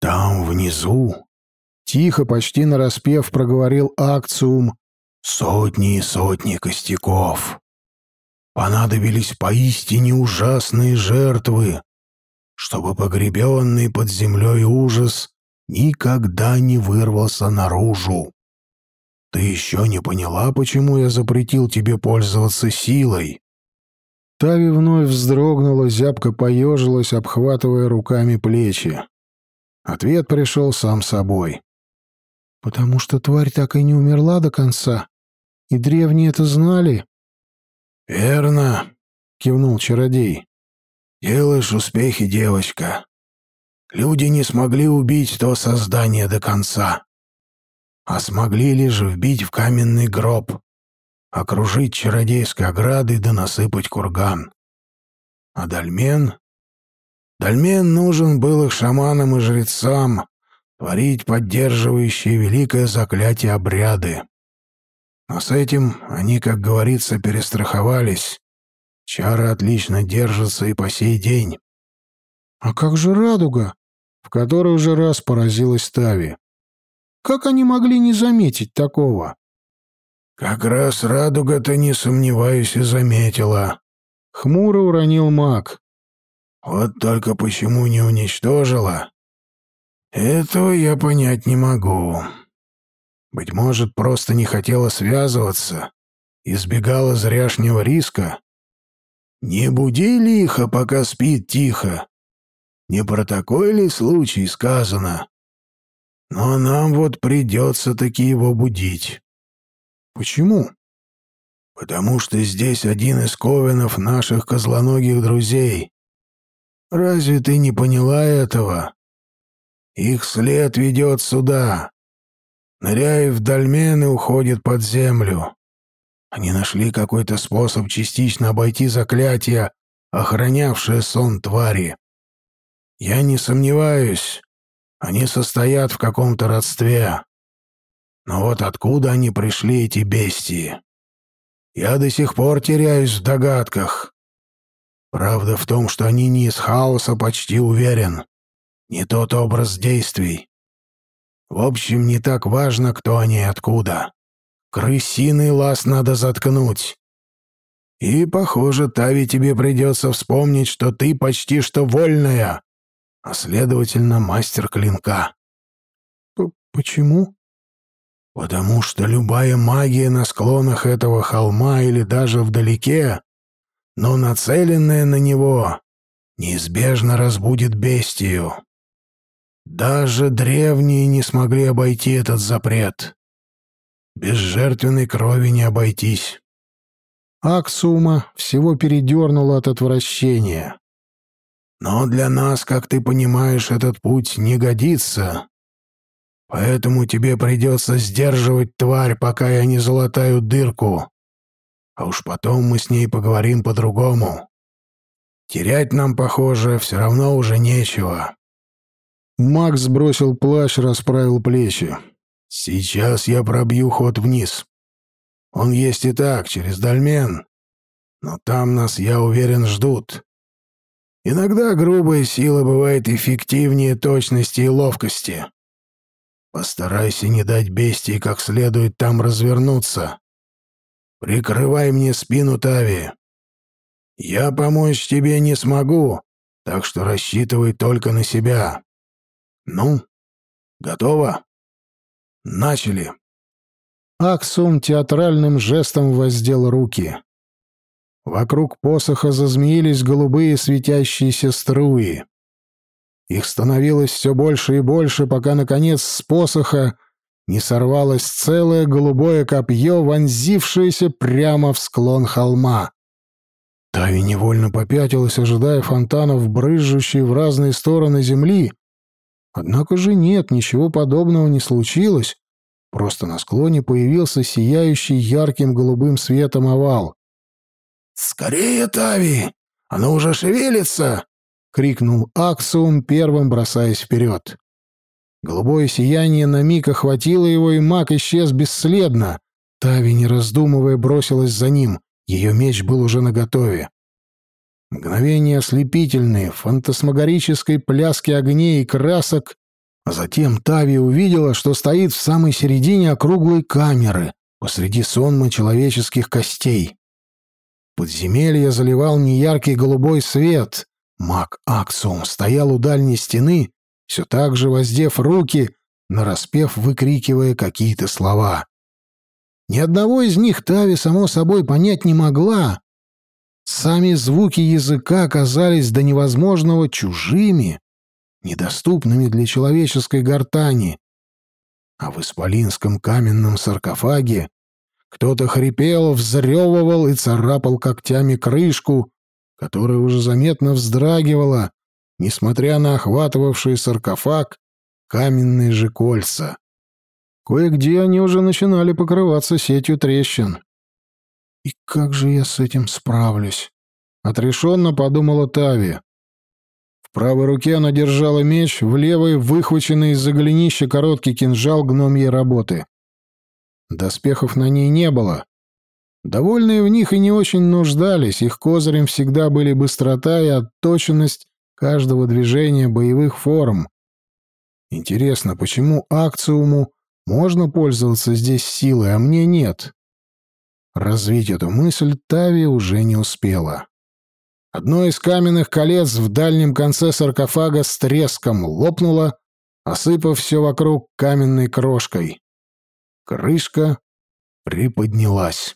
Там внизу, тихо, почти нараспев, проговорил Акциум, сотни и сотни костяков. Понадобились поистине ужасные жертвы, чтобы погребенный под землей ужас никогда не вырвался наружу. Ты еще не поняла, почему я запретил тебе пользоваться силой?» Тави вновь вздрогнула, зябко поежилась, обхватывая руками плечи. Ответ пришел сам собой. «Потому что тварь так и не умерла до конца, и древние это знали». «Верно», — кивнул чародей. «Делаешь успехи, девочка. Люди не смогли убить то создание до конца а смогли лишь вбить в каменный гроб, окружить чародейской оградой да насыпать курган. А дольмен? Дольмен нужен был их шаманам и жрецам, творить поддерживающие великое заклятие обряды. Но с этим они, как говорится, перестраховались. Чары отлично держатся и по сей день. А как же радуга, в которой уже раз поразилась Тави? Как они могли не заметить такого? Как раз радуга-то, не сомневаюсь, и заметила. Хмуро уронил маг. Вот только почему не уничтожила? Этого я понять не могу. Быть может, просто не хотела связываться, избегала зряшнего риска. Не буди лихо, пока спит тихо. Не про такой ли случай сказано? Но нам вот придется таки его будить. Почему? Потому что здесь один из ковенов наших козлоногих друзей. Разве ты не поняла этого? Их след ведет сюда. Ныряет в дольмен и уходит под землю. Они нашли какой-то способ частично обойти заклятие, охранявшие сон твари. Я не сомневаюсь, они состоят в каком-то родстве. Но вот откуда они пришли, эти бестии? Я до сих пор теряюсь в догадках. Правда в том, что они не из хаоса, почти уверен. Не тот образ действий. В общем, не так важно, кто они и откуда. Крысиный лаз надо заткнуть. И, похоже, Тави тебе придется вспомнить, что ты почти что вольная, а, следовательно, мастер клинка. П «Почему?» Потому что любая магия на склонах этого холма или даже вдалеке, но нацеленная на него, неизбежно разбудит бестию. Даже древние не смогли обойти этот запрет. Без жертвенной крови не обойтись. Аксума всего передернула от отвращения. Но для нас, как ты понимаешь, этот путь не годится. Поэтому тебе придется сдерживать тварь, пока я не залатаю дырку. А уж потом мы с ней поговорим по-другому. Терять нам, похоже, все равно уже нечего». Макс сбросил плащ, расправил плечи. «Сейчас я пробью ход вниз. Он есть и так, через дольмен. Но там нас, я уверен, ждут. Иногда грубая сила бывает эффективнее точности и ловкости. Постарайся не дать бестии как следует там развернуться. Прикрывай мне спину, Тави. Я помочь тебе не смогу, так что рассчитывай только на себя. Ну, готово? Начали. Аксум театральным жестом воздел руки. Вокруг посоха зазмеились голубые светящиеся струи. Их становилось все больше и больше, пока, наконец, с посоха не сорвалось целое голубое копье, вонзившееся прямо в склон холма. Тави невольно попятилась, ожидая фонтанов, брызжущей в разные стороны земли. Однако же нет, ничего подобного не случилось. Просто на склоне появился сияющий ярким голубым светом овал. «Скорее, Тави! Оно уже шевелится!» крикнул Аксум, первым бросаясь вперед. Голубое сияние на миг охватило его, и маг исчез бесследно. Тави, не раздумывая, бросилась за ним. Ее меч был уже наготове. Мгновение ослепительные, фантасмагорической пляски огней и красок, а затем Тави увидела, что стоит в самой середине округлой камеры, посреди сонма человеческих костей. Подземелье заливал неяркий голубой свет, Маг Аксум стоял у дальней стены, все так же воздев руки, нараспев выкрикивая какие-то слова. Ни одного из них Тави, само собой, понять не могла. Сами звуки языка оказались до невозможного чужими, недоступными для человеческой гортани. А в исполинском каменном саркофаге кто-то хрипел, взрёвывал и царапал когтями крышку, которая уже заметно вздрагивала, несмотря на охватывавший саркофаг каменные же кольца. Кое-где они уже начинали покрываться сетью трещин. «И как же я с этим справлюсь?» — отрешенно подумала Тави. В правой руке она держала меч, в левой — выхваченный из-за голенища короткий кинжал гномьей работы. Доспехов на ней не было, Довольные в них и не очень нуждались, их козырем всегда были быстрота и отточенность каждого движения боевых форм. Интересно, почему акциуму можно пользоваться здесь силой, а мне нет? Развить эту мысль Тави уже не успела. Одно из каменных колец в дальнем конце саркофага с треском лопнуло, осыпав все вокруг каменной крошкой. Крышка приподнялась.